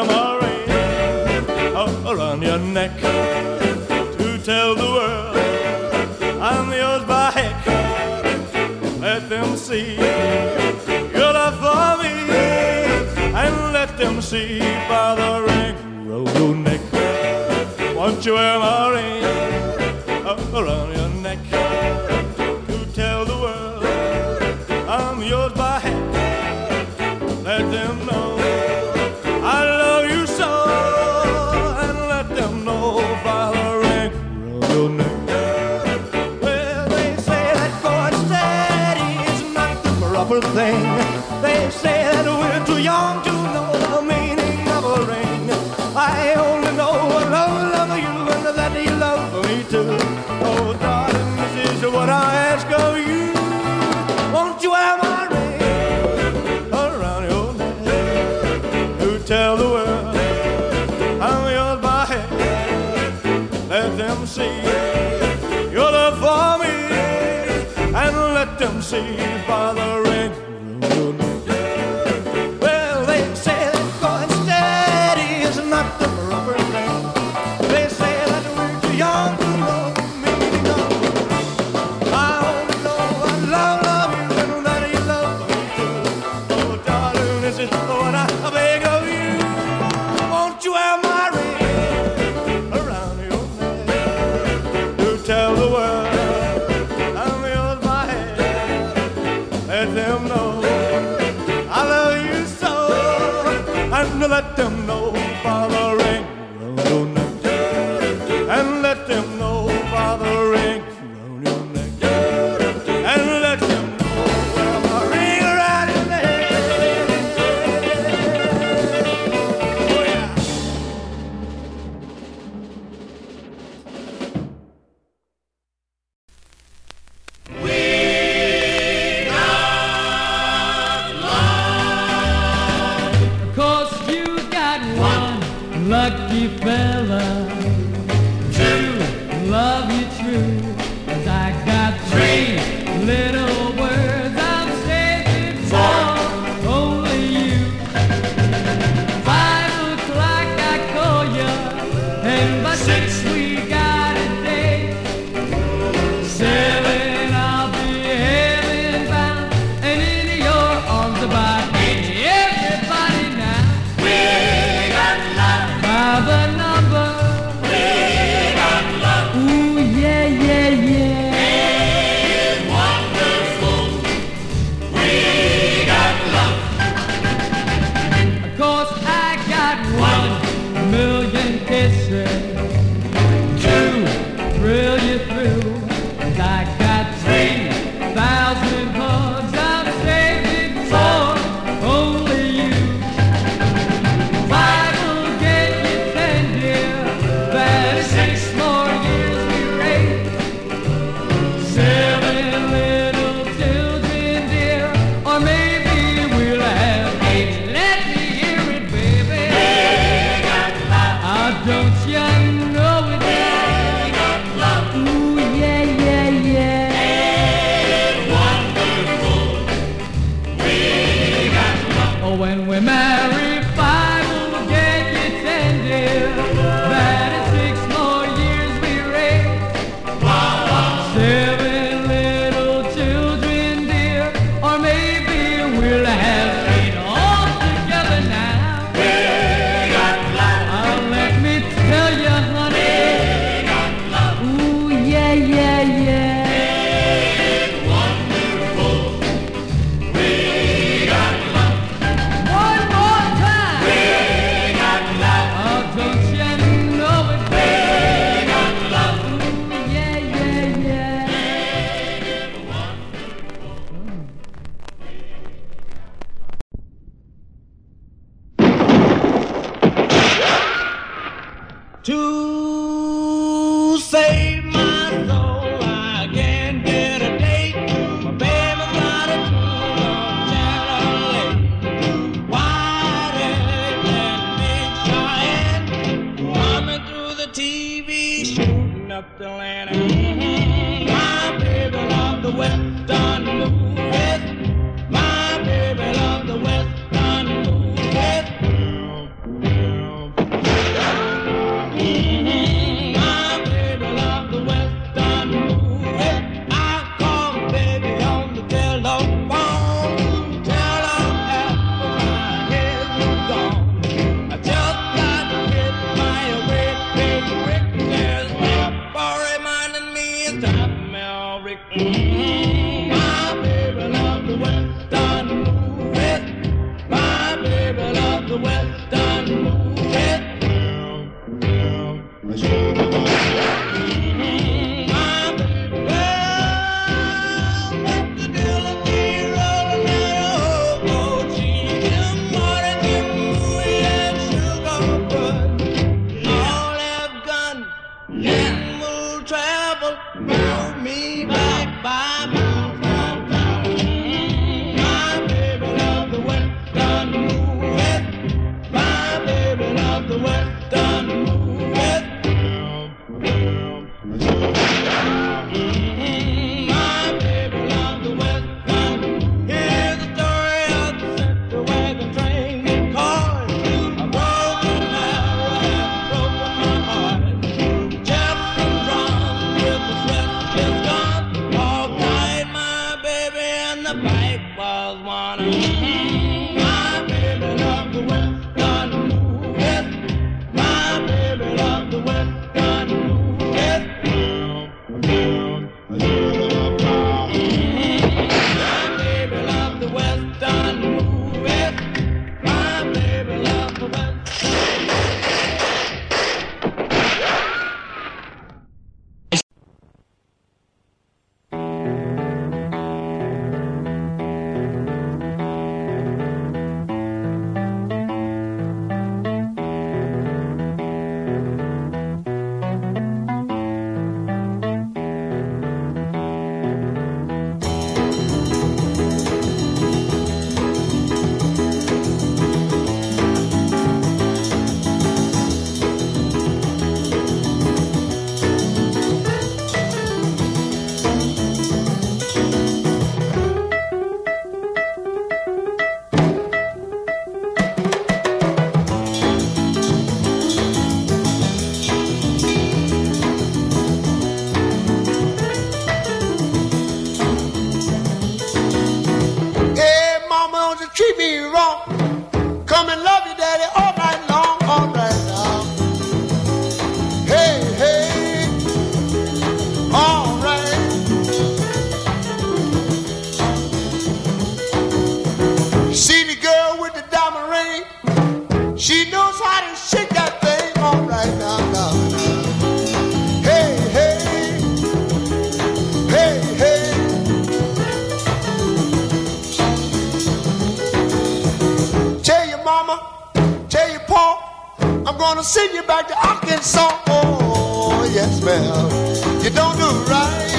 Speaker 26: gonna send you back to Arkansas. Oh, yes, ma'am. You don't do right.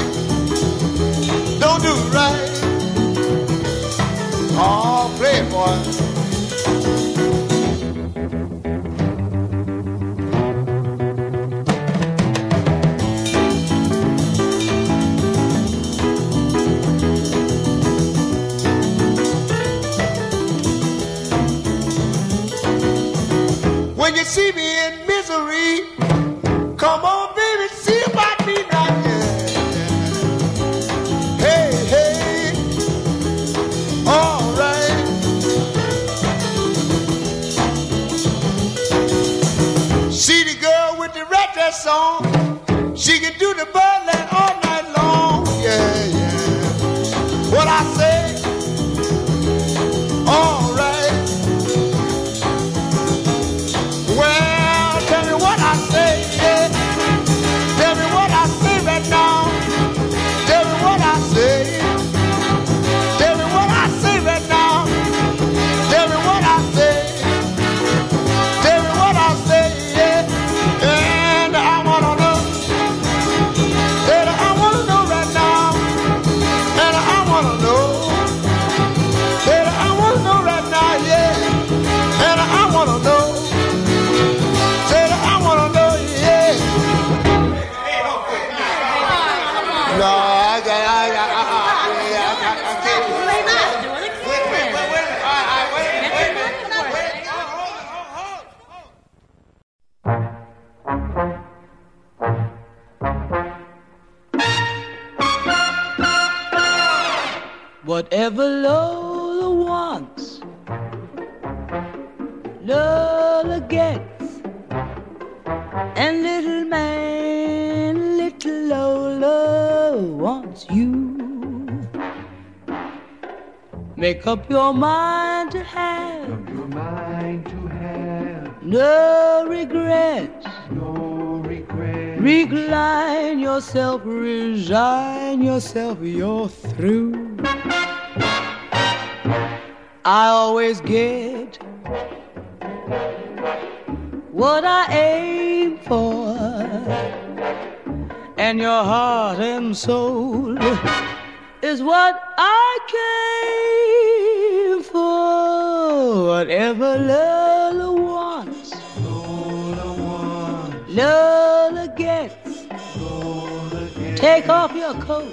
Speaker 26: Don't do right. Oh, play boy. see
Speaker 27: history Up your mind to have.
Speaker 23: Up your mind to have. No regrets. No regrets. Recline yourself, resign yourself, you're through. I always get what I aim for, and your heart and soul is what I Whatever Lola wants, Lola gets. Take off your coat.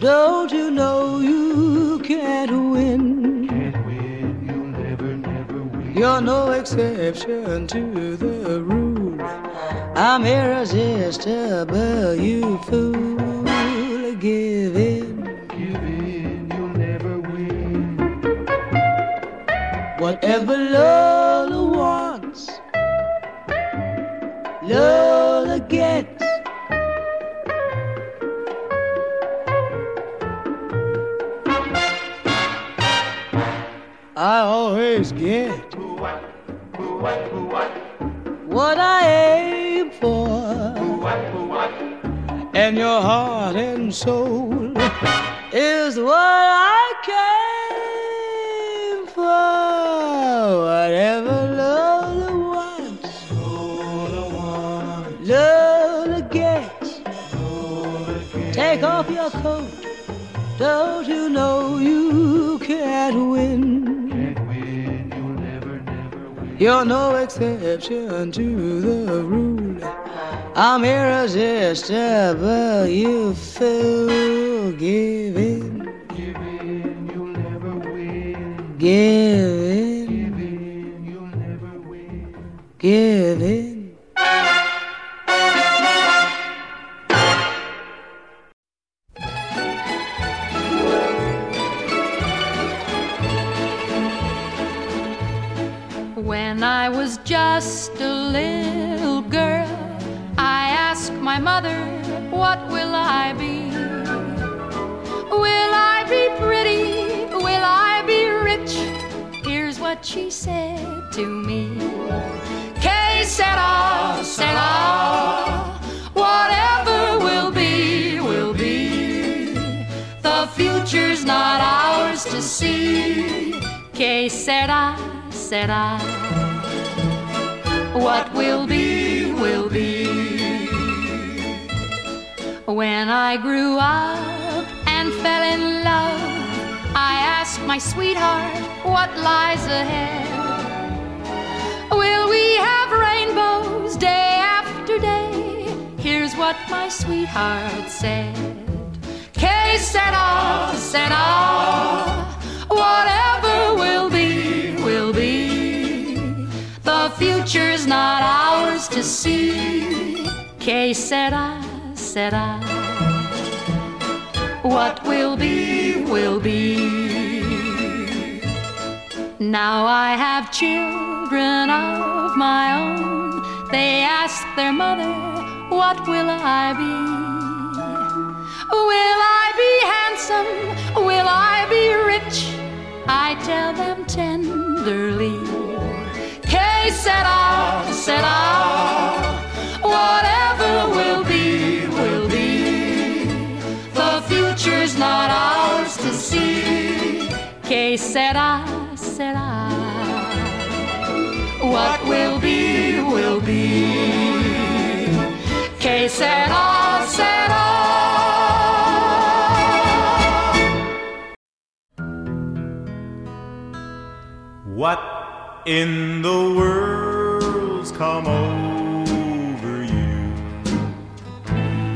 Speaker 23: Don't you know you can't win? You're no exception to the rule. I'm irresistible, you fool. Give in. Whatever Lola wants, Lola gets. I always get what I aim for, and your heart and soul is what I came Whatever Lola wants, Lola gets. Take off your coat. Don't you know you can't win? You're no exception to the rule. I'm irresistible, you fool. Give in. Give in, you'll never win. Give in. Give in.
Speaker 28: When I was just a little girl, I asked my mother, What will I be? Will I be pretty? Will I be rich? Here's what she said to me. Que sera, sera. Whatever will be, will be. The future's not ours to see. Que sera, sera. What will be, will be. When I grew up and fell in love, I asked my sweetheart what lies ahead. Will we have rainbows day after day? Here's what my sweetheart said. Que sera, sera. Whatever will be, will be. The future's not ours to see. Que sera, sera. What will be, will be. Now I have children of my own. They ask their mother, What will I be? Will I be handsome? Will I be rich? I tell them tenderly. Que sera, sera. Whatever will be, will be. The future's not ours to see. Que sera, sera. What will be, will be. Que sera, sera.
Speaker 29: What in the world's come over you?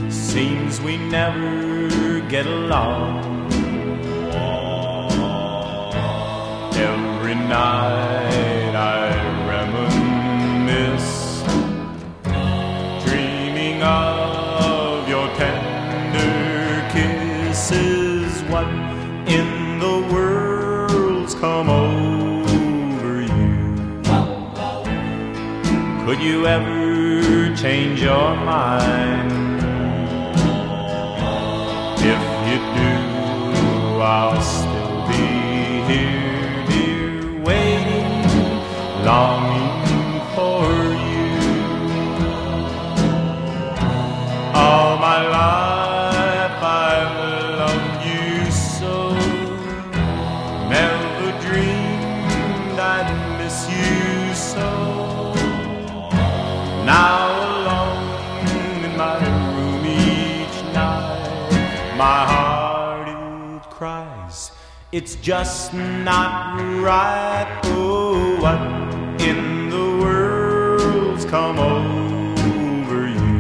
Speaker 29: Seems we never get along. Every night I reminisce, dreaming of your tender kisses. What in the world's come over you? Could you ever change your mind? If you do, I'll
Speaker 28: It's just not right. Oh, what in the world's come over you?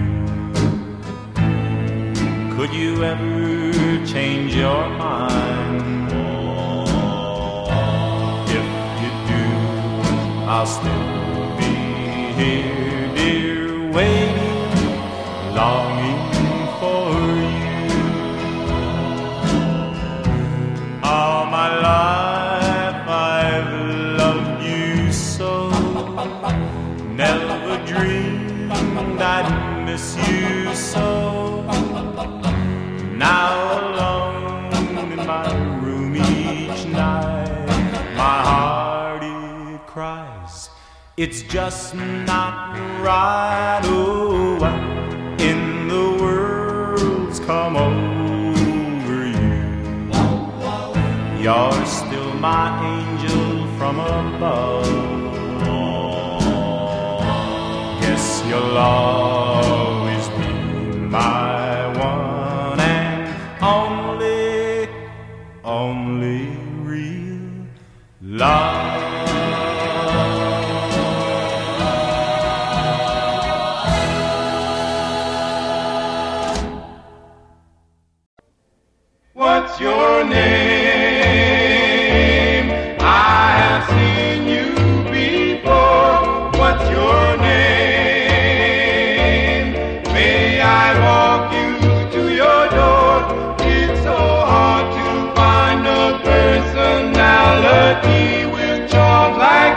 Speaker 28: Could you ever change your mind? If you do, I'll still be here, dear, waiting, longing life I've loved you so. Never dreamed I'd miss you so. Now alone in my room each night, my heart it cries. It's just not right. Oh, in the world's come over You're still my angel from above. Guess you'll always be my one and only, only real love.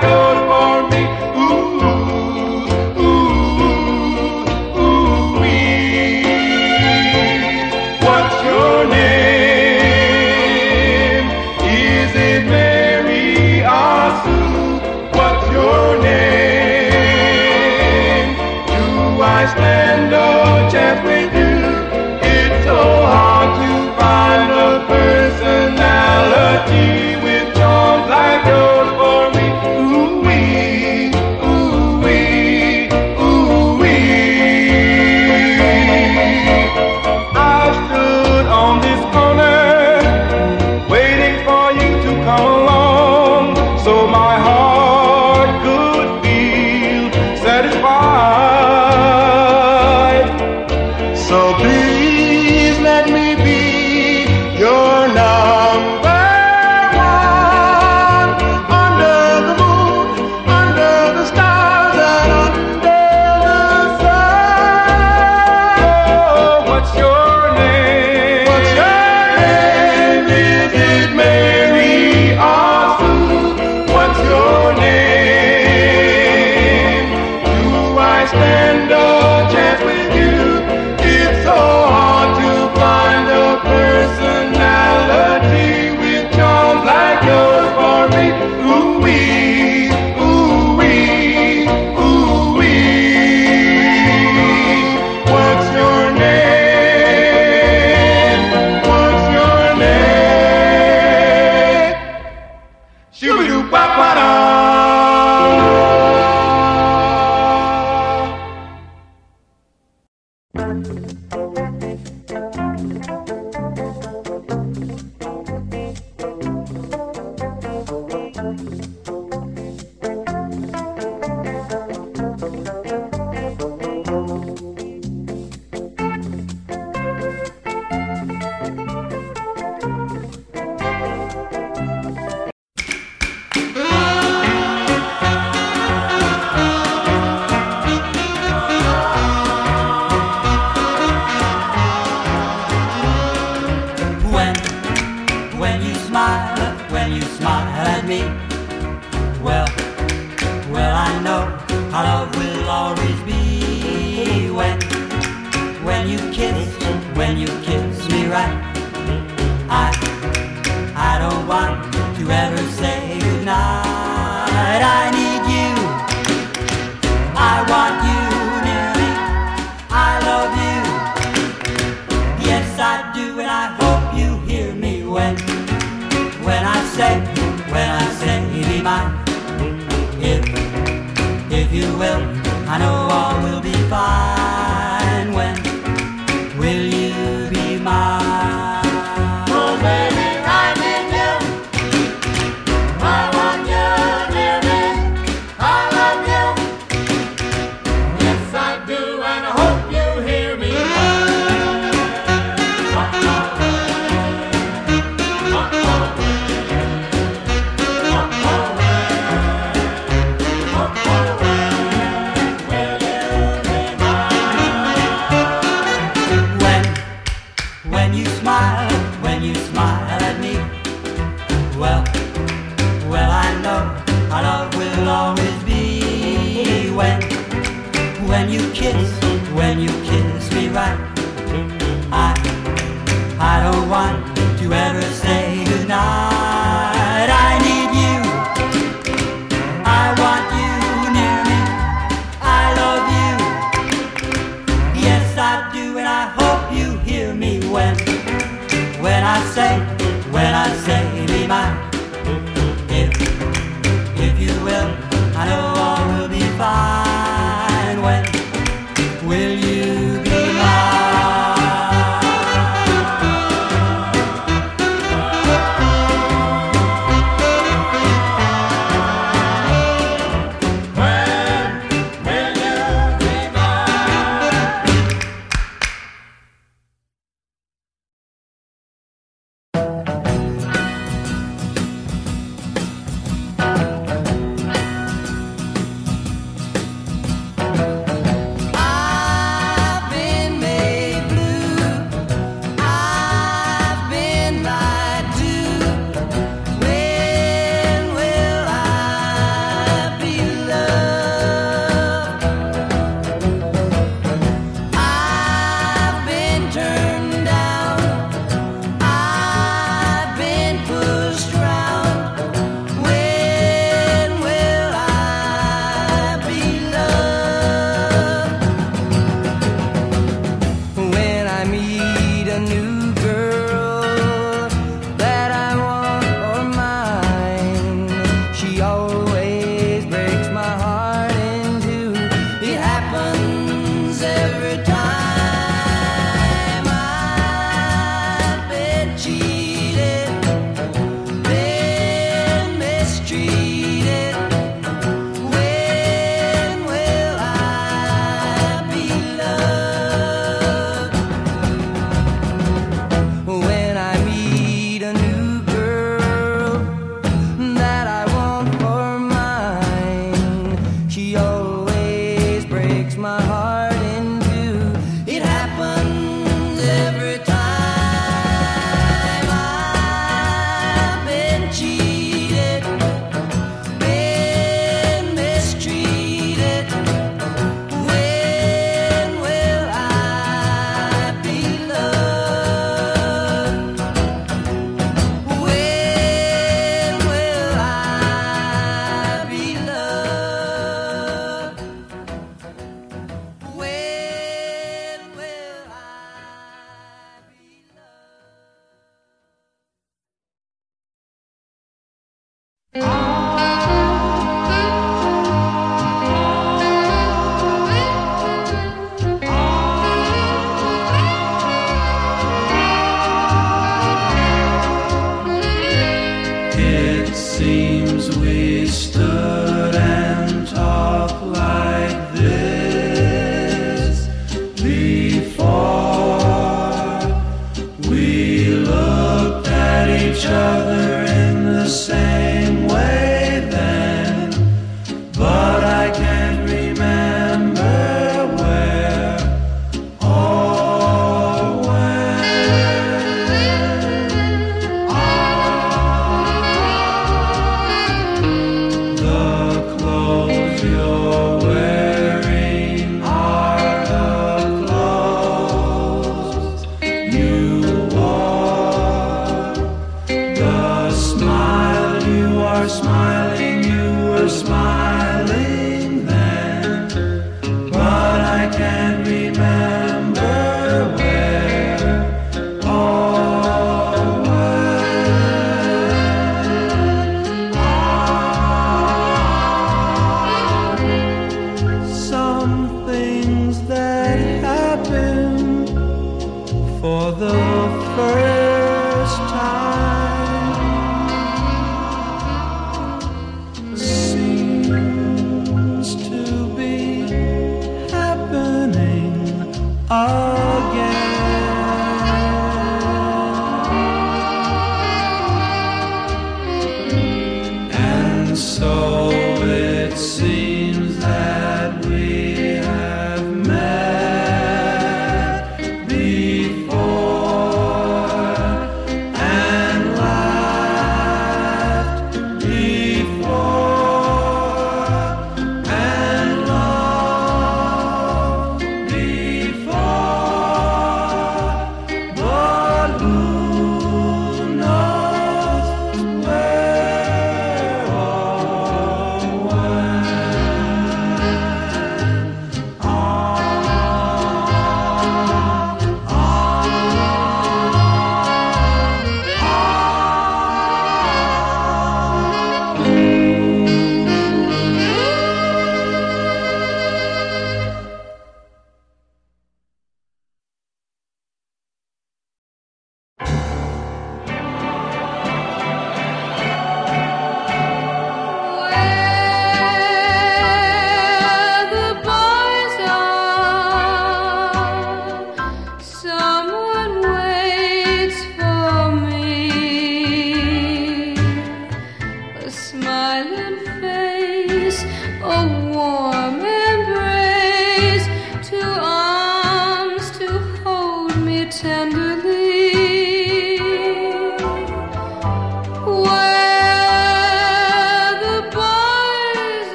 Speaker 30: Charms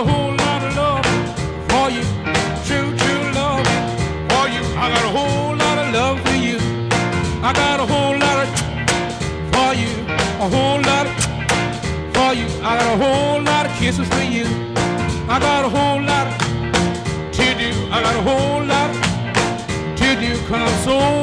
Speaker 30: a
Speaker 31: whole lot of love for you. True, true love for you. I got a whole lot of love for you. I got a whole lot of for you. A whole lot of for you. I got a whole lot of kisses for you. I got a whole lot to do. I got a whole lot to do. Cause I'm
Speaker 32: so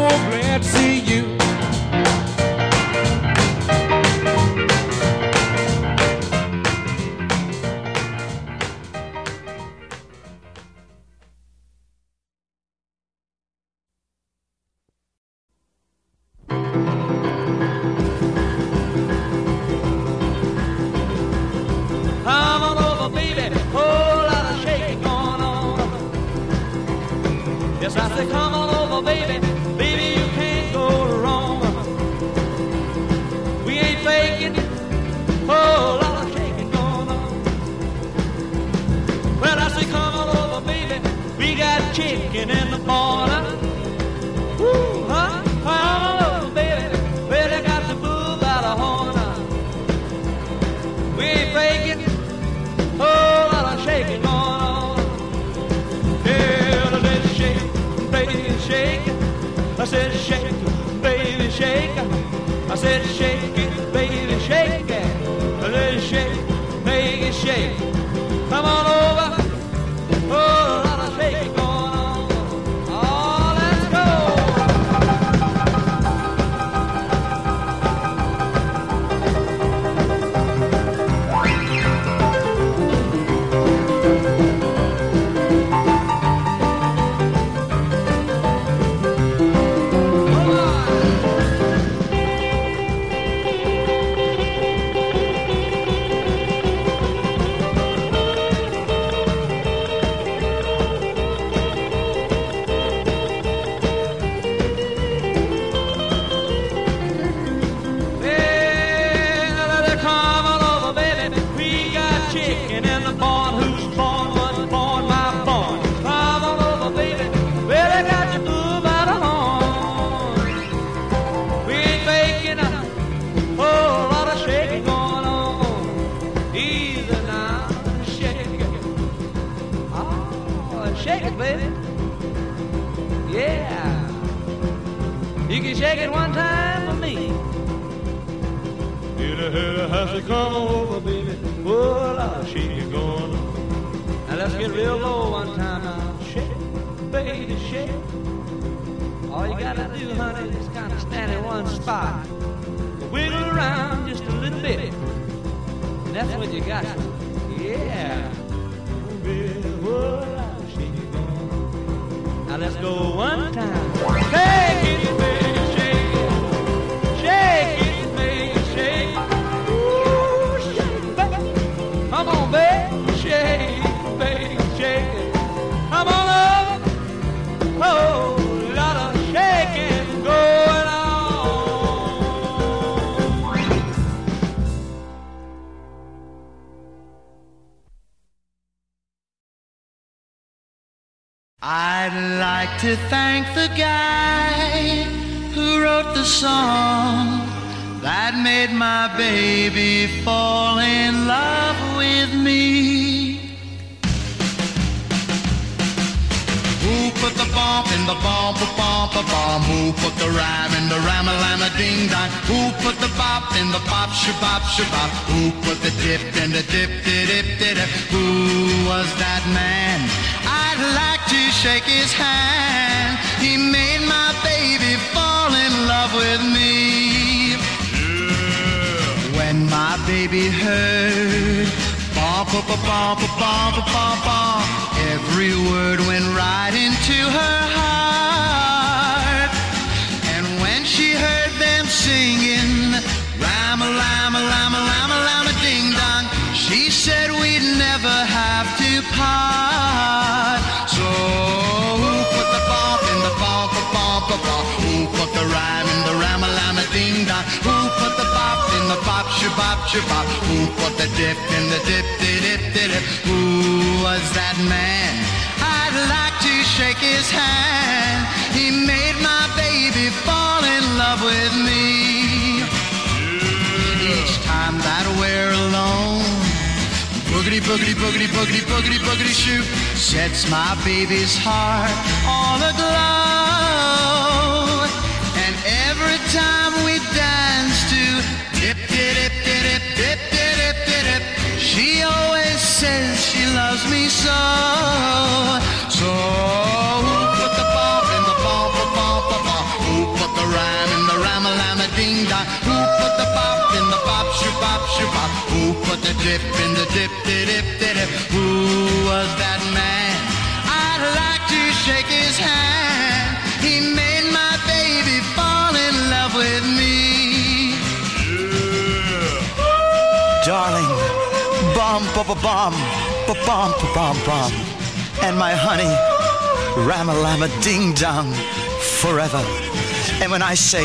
Speaker 21: say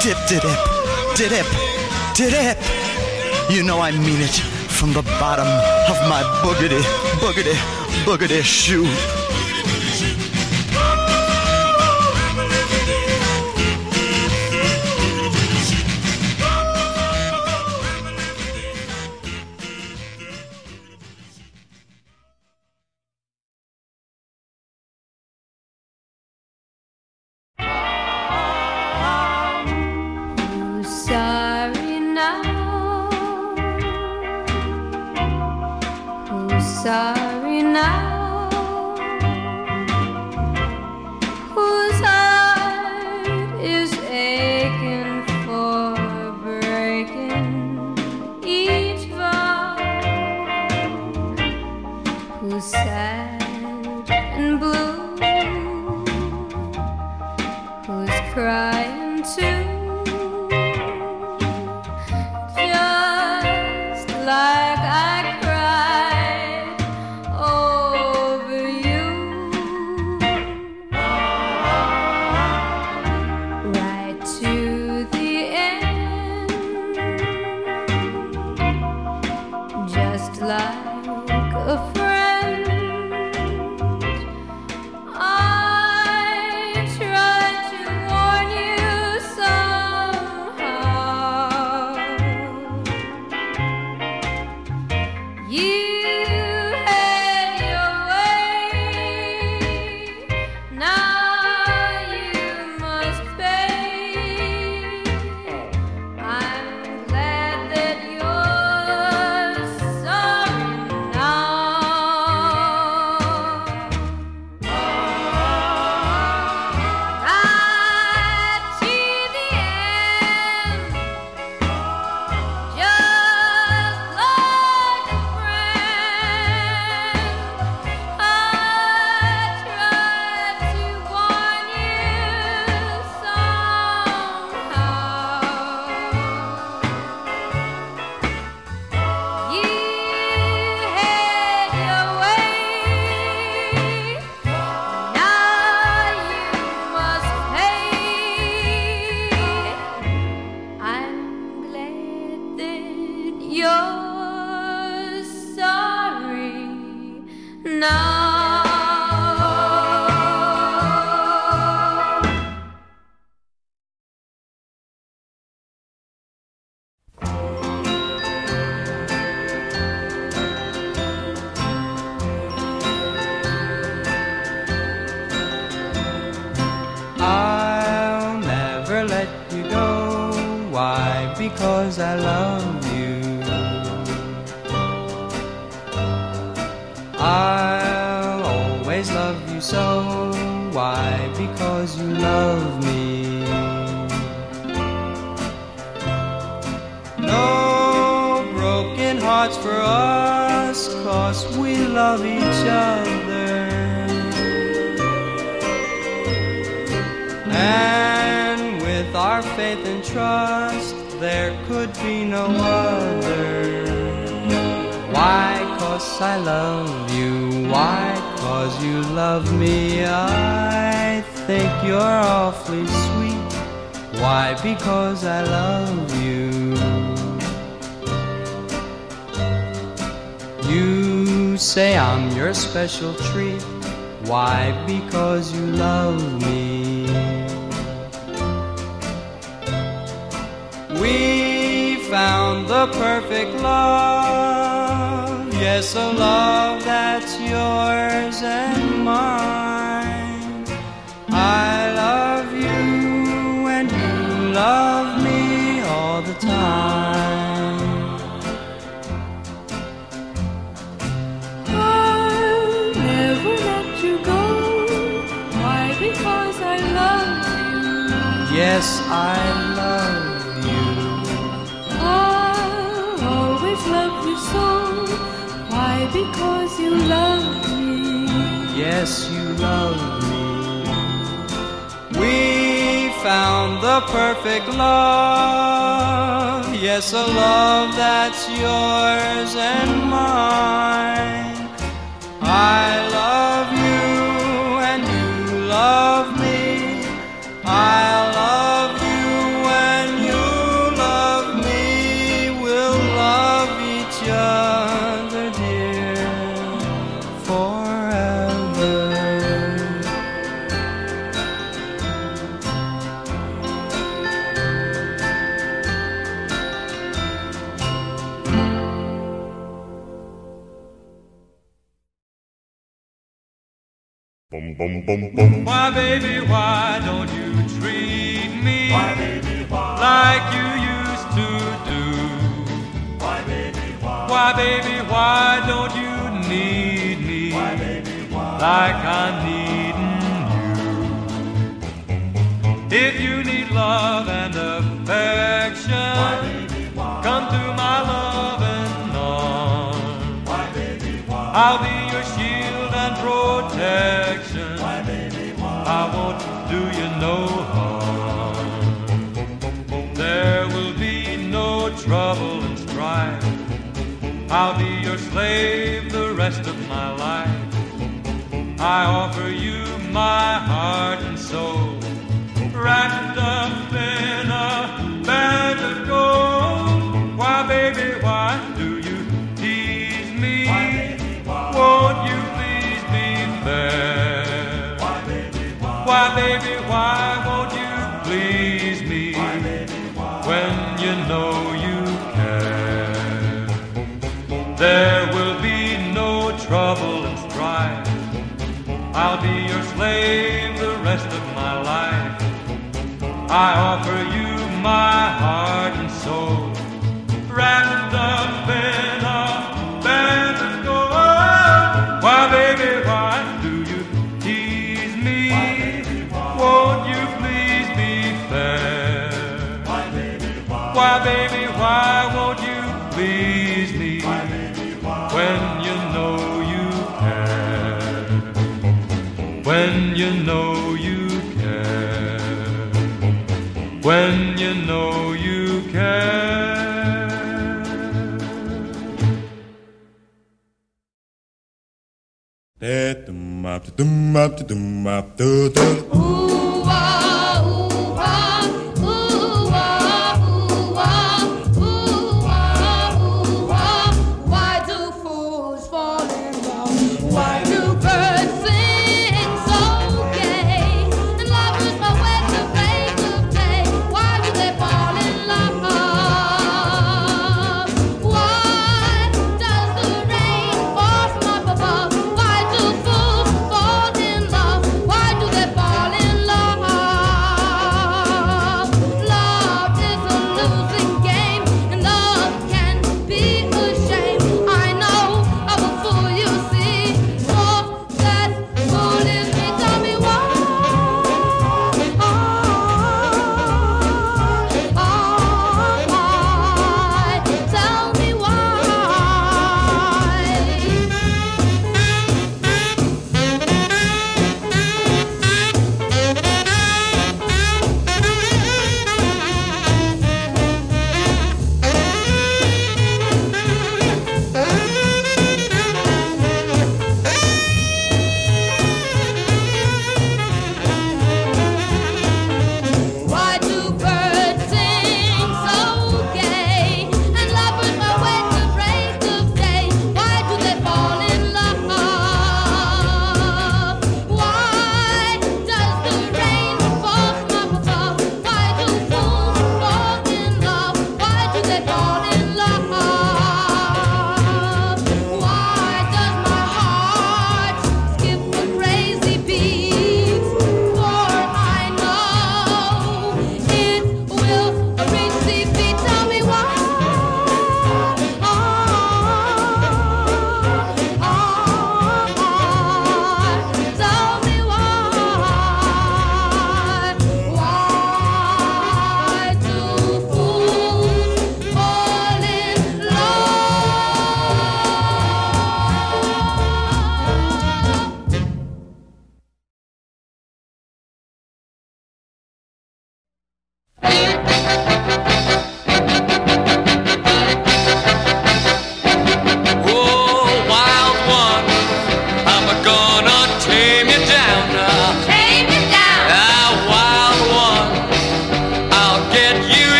Speaker 21: dip, dip, dip, dip, dip. You know I mean it from the bottom of my boogity, boogity, boogity shoe.
Speaker 33: Bye.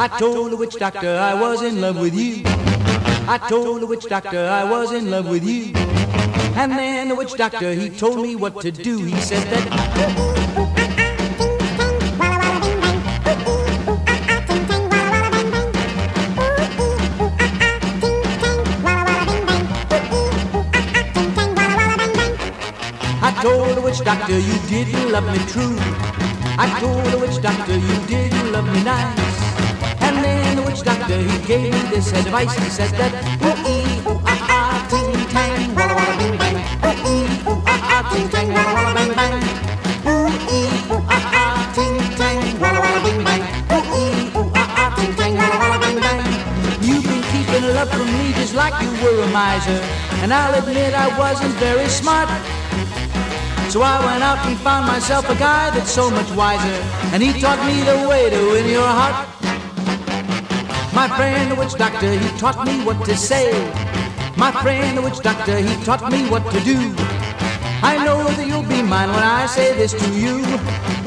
Speaker 33: I
Speaker 34: told the witch doctor I was in love with you. I told the witch doctor I was in love with you. And then the witch doctor, he told me what to do. He said that. I told the witch doctor you didn't love me true. I told the witch doctor you didn't love me nice witch doctor he gave me this advice. He said that, ooh, ee, ooh, ah, ah, ting, tang, walla, walla, bing, bang. Ooh, ee, ooh, ah, ah,
Speaker 24: ting, tang, walla, walla, bing, bang. Ooh, ee, ooh, ah, ah, ting, tang, walla, walla, bing, bang. Ooh, ee, ooh, ah, ah, ting, tang, walla, walla, bing, bang. You've been keeping love from me just like you were a miser. And I'll admit I wasn't very smart. So I went out and found myself a guy that's so much wiser. And he taught me the way to win your heart. My friend, the witch doctor, he taught me what to say. My friend, the witch doctor, he taught me what to do. I know that you'll be mine when I say this to you.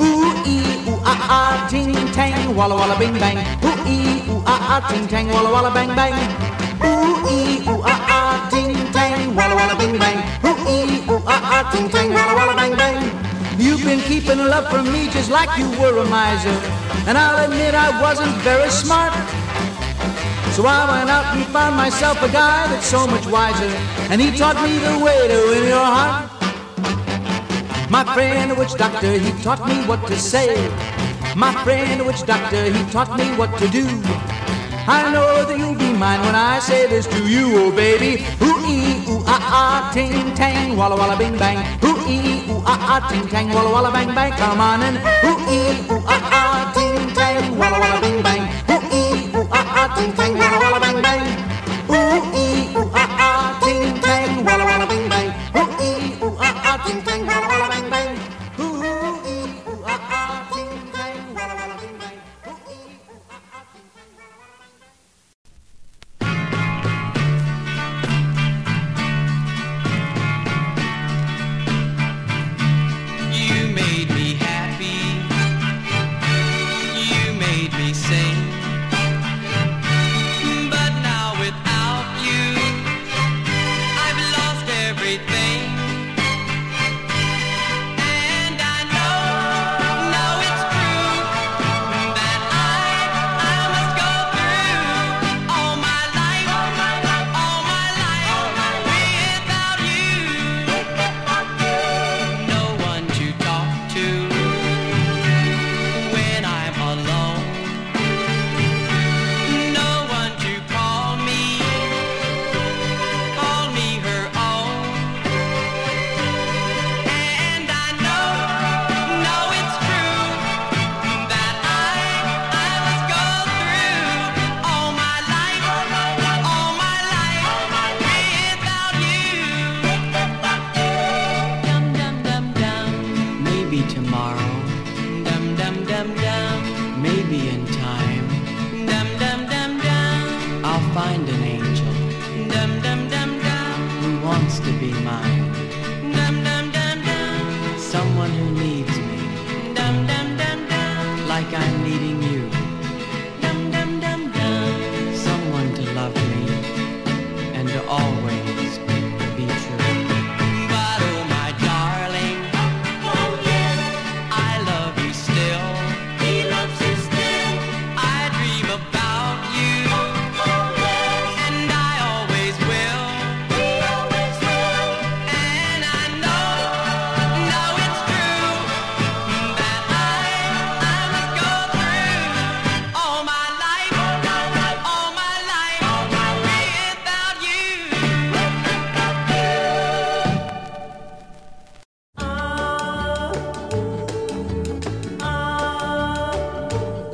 Speaker 24: Ooh ee ooh ah ah, ting tang, walla walla bing bang. Ooh ee ooh ah ah, ting tang, walla walla bang bang. Ooh ee ooh ah ah, ting tang, walla walla bing bang. Ooh ee ooh ah ah, ting tang, walla walla bang bang. You've been keeping love from me just like you were a miser, and I'll admit I wasn't very smart. So I went out and found myself a guy that's so much wiser, and he taught me the way to win your heart. My friend, the witch doctor, he taught me what to say. My friend, the witch doctor, he taught me what to do. I know that you'll be mine when I say this to you, oh baby. Ooh ee ooh ah ah, ting tang, walla walla bing bang. Ooh ee ooh ah ah, ting tang, walla walla bang bang. Come on and ooh ee ooh ah ah, ting tang, walla walla bing bang. Ooh ah ah,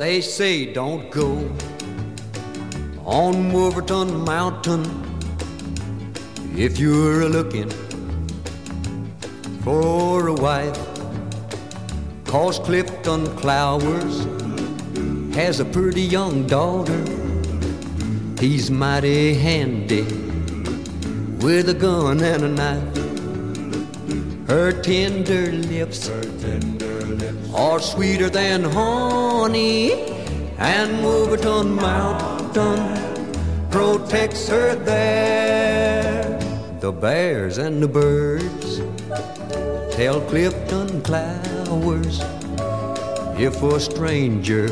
Speaker 35: They say don't go on Wolverton Mountain if you're looking for a wife. Cause Clifton Clowers has a pretty young daughter. He's mighty handy with a gun and a knife. Her tender lips, are sweeter than honey, and Wolverton Mountain protects her there. The bears and the birds tell Clifton Clowers if a stranger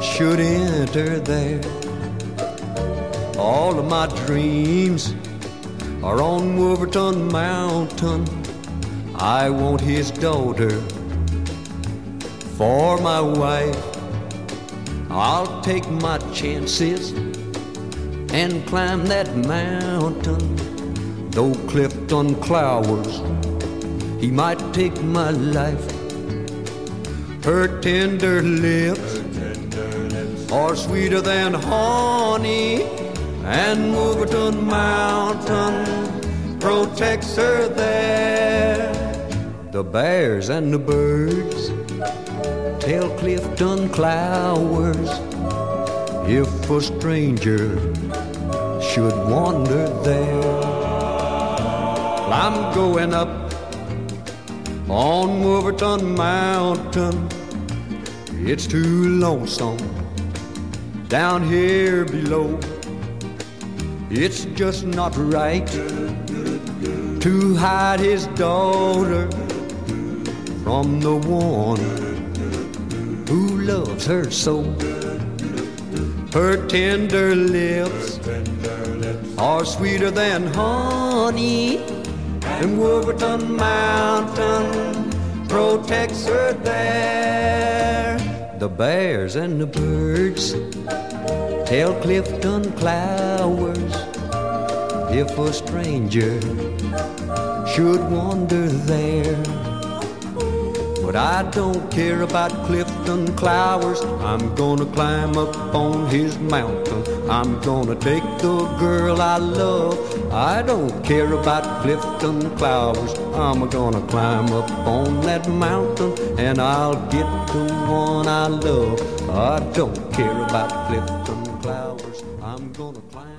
Speaker 35: should enter there. All of my dreams are on Wolverton Mountain. I want his daughter for my wife. I'll take my chances and climb that mountain. Though Clifton Clowers he might take my life. Her tender lips are sweeter than honey, and Wolverton Mountain protects her there. The bears and the birds tell Clifton Clowers if a stranger should wander there. I'm going up on Wolverton Mountain. It's too lonesome down here below. It's just not right to hide his daughter from the one who loves her so. Her tender lips are sweeter than honey, and Wolverton Mountain protects her there. The bears and the birds tell Clifton Clowers if a stranger should wander there. But I don't care about Clifton Clowers. I'm gonna climb up on his mountain. I'm gonna take the girl I love. I don't care about Clifton Clowers. I'm gonna climb up on that mountain and I'll get the one I love. I don't care about Clifton Clowers. I'm gonna climb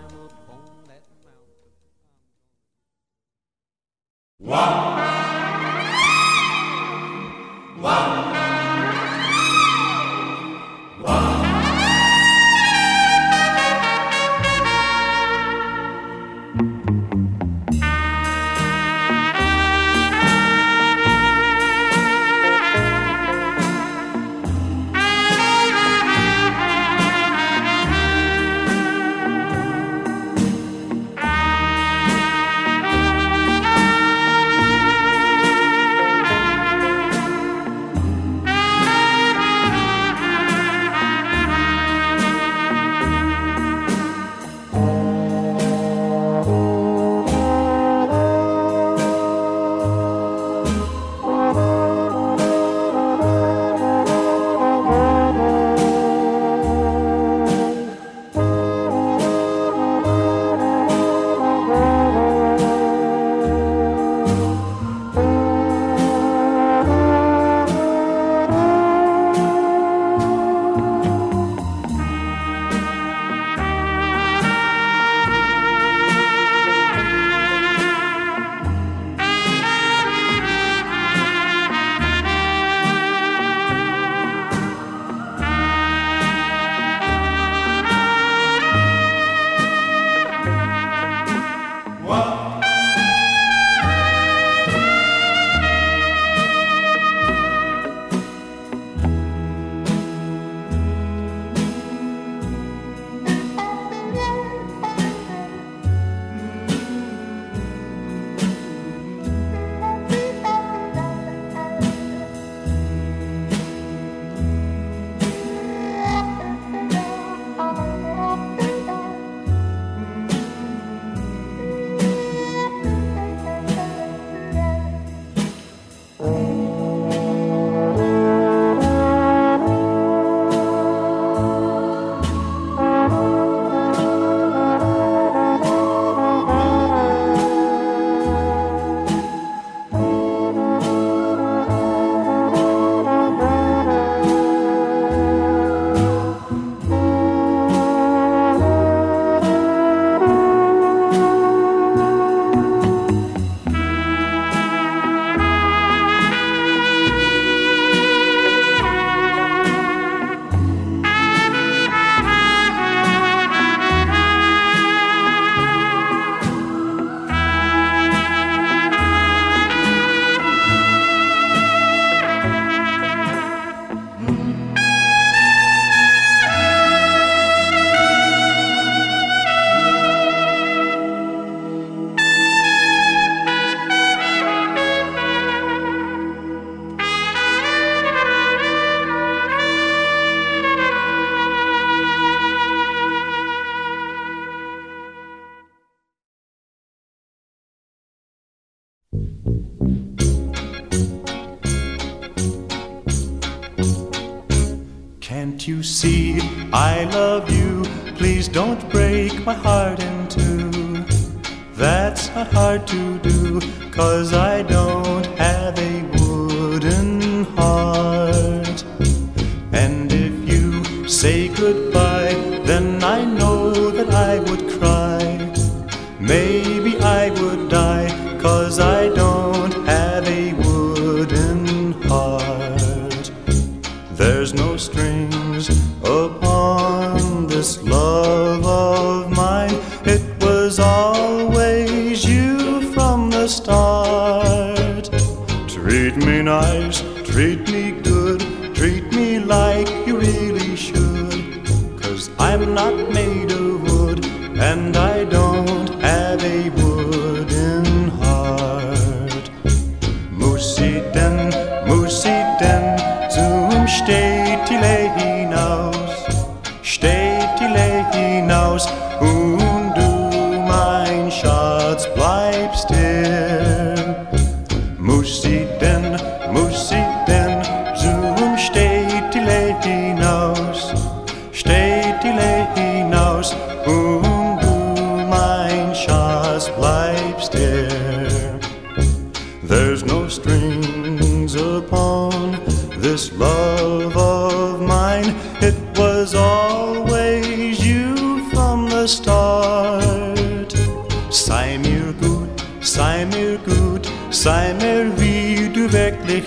Speaker 36: treat me good, treat me like you really should. Cause I'm not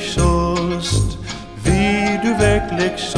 Speaker 36: schaust, wie du wirklich
Speaker 21: schaust.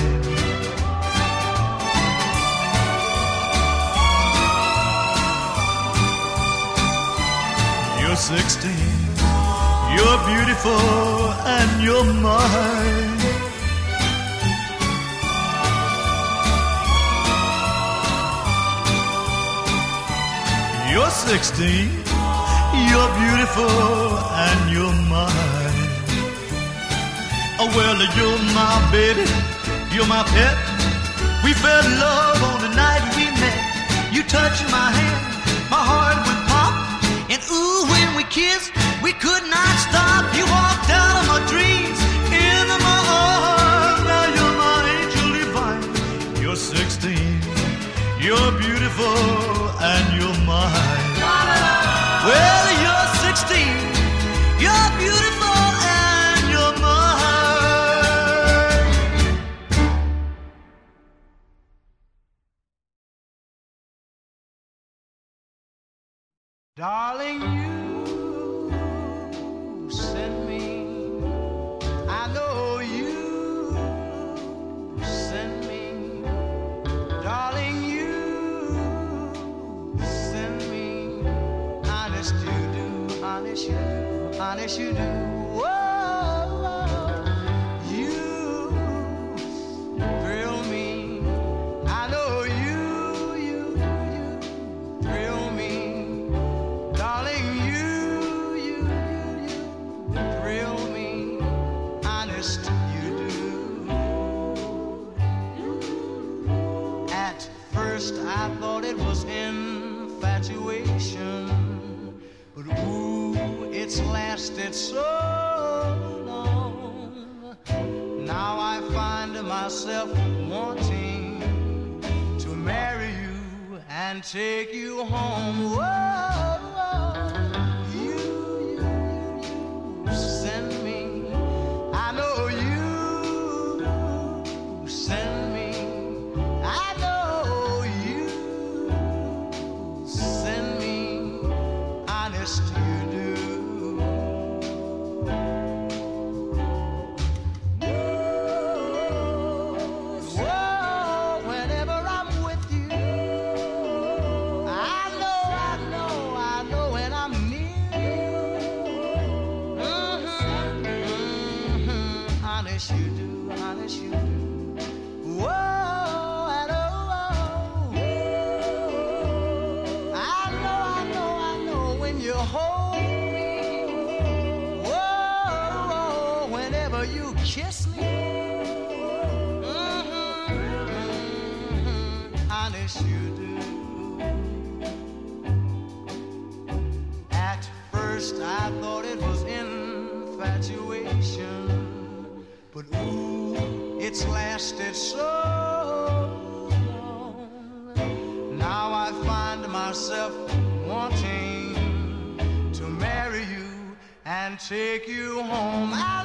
Speaker 21: 16. You're beautiful and you're mine. You're 16. You're beautiful and you're mine. Oh, well, you're my baby. You're my pet. We fell in love on the night we met. You touching my hand, my heart went pop. And ooh, kids, we could not stop. You walked out of my dreams, into my arms. Now you're my angel divine. You're 16, you're beautiful, and you're mine. Well, you're 16, you're beautiful, and you're mine.
Speaker 37: Darling, you. astonish you do. lasted so long. Now I find myself wanting to marry you and take you home. Whoa. and take you home. I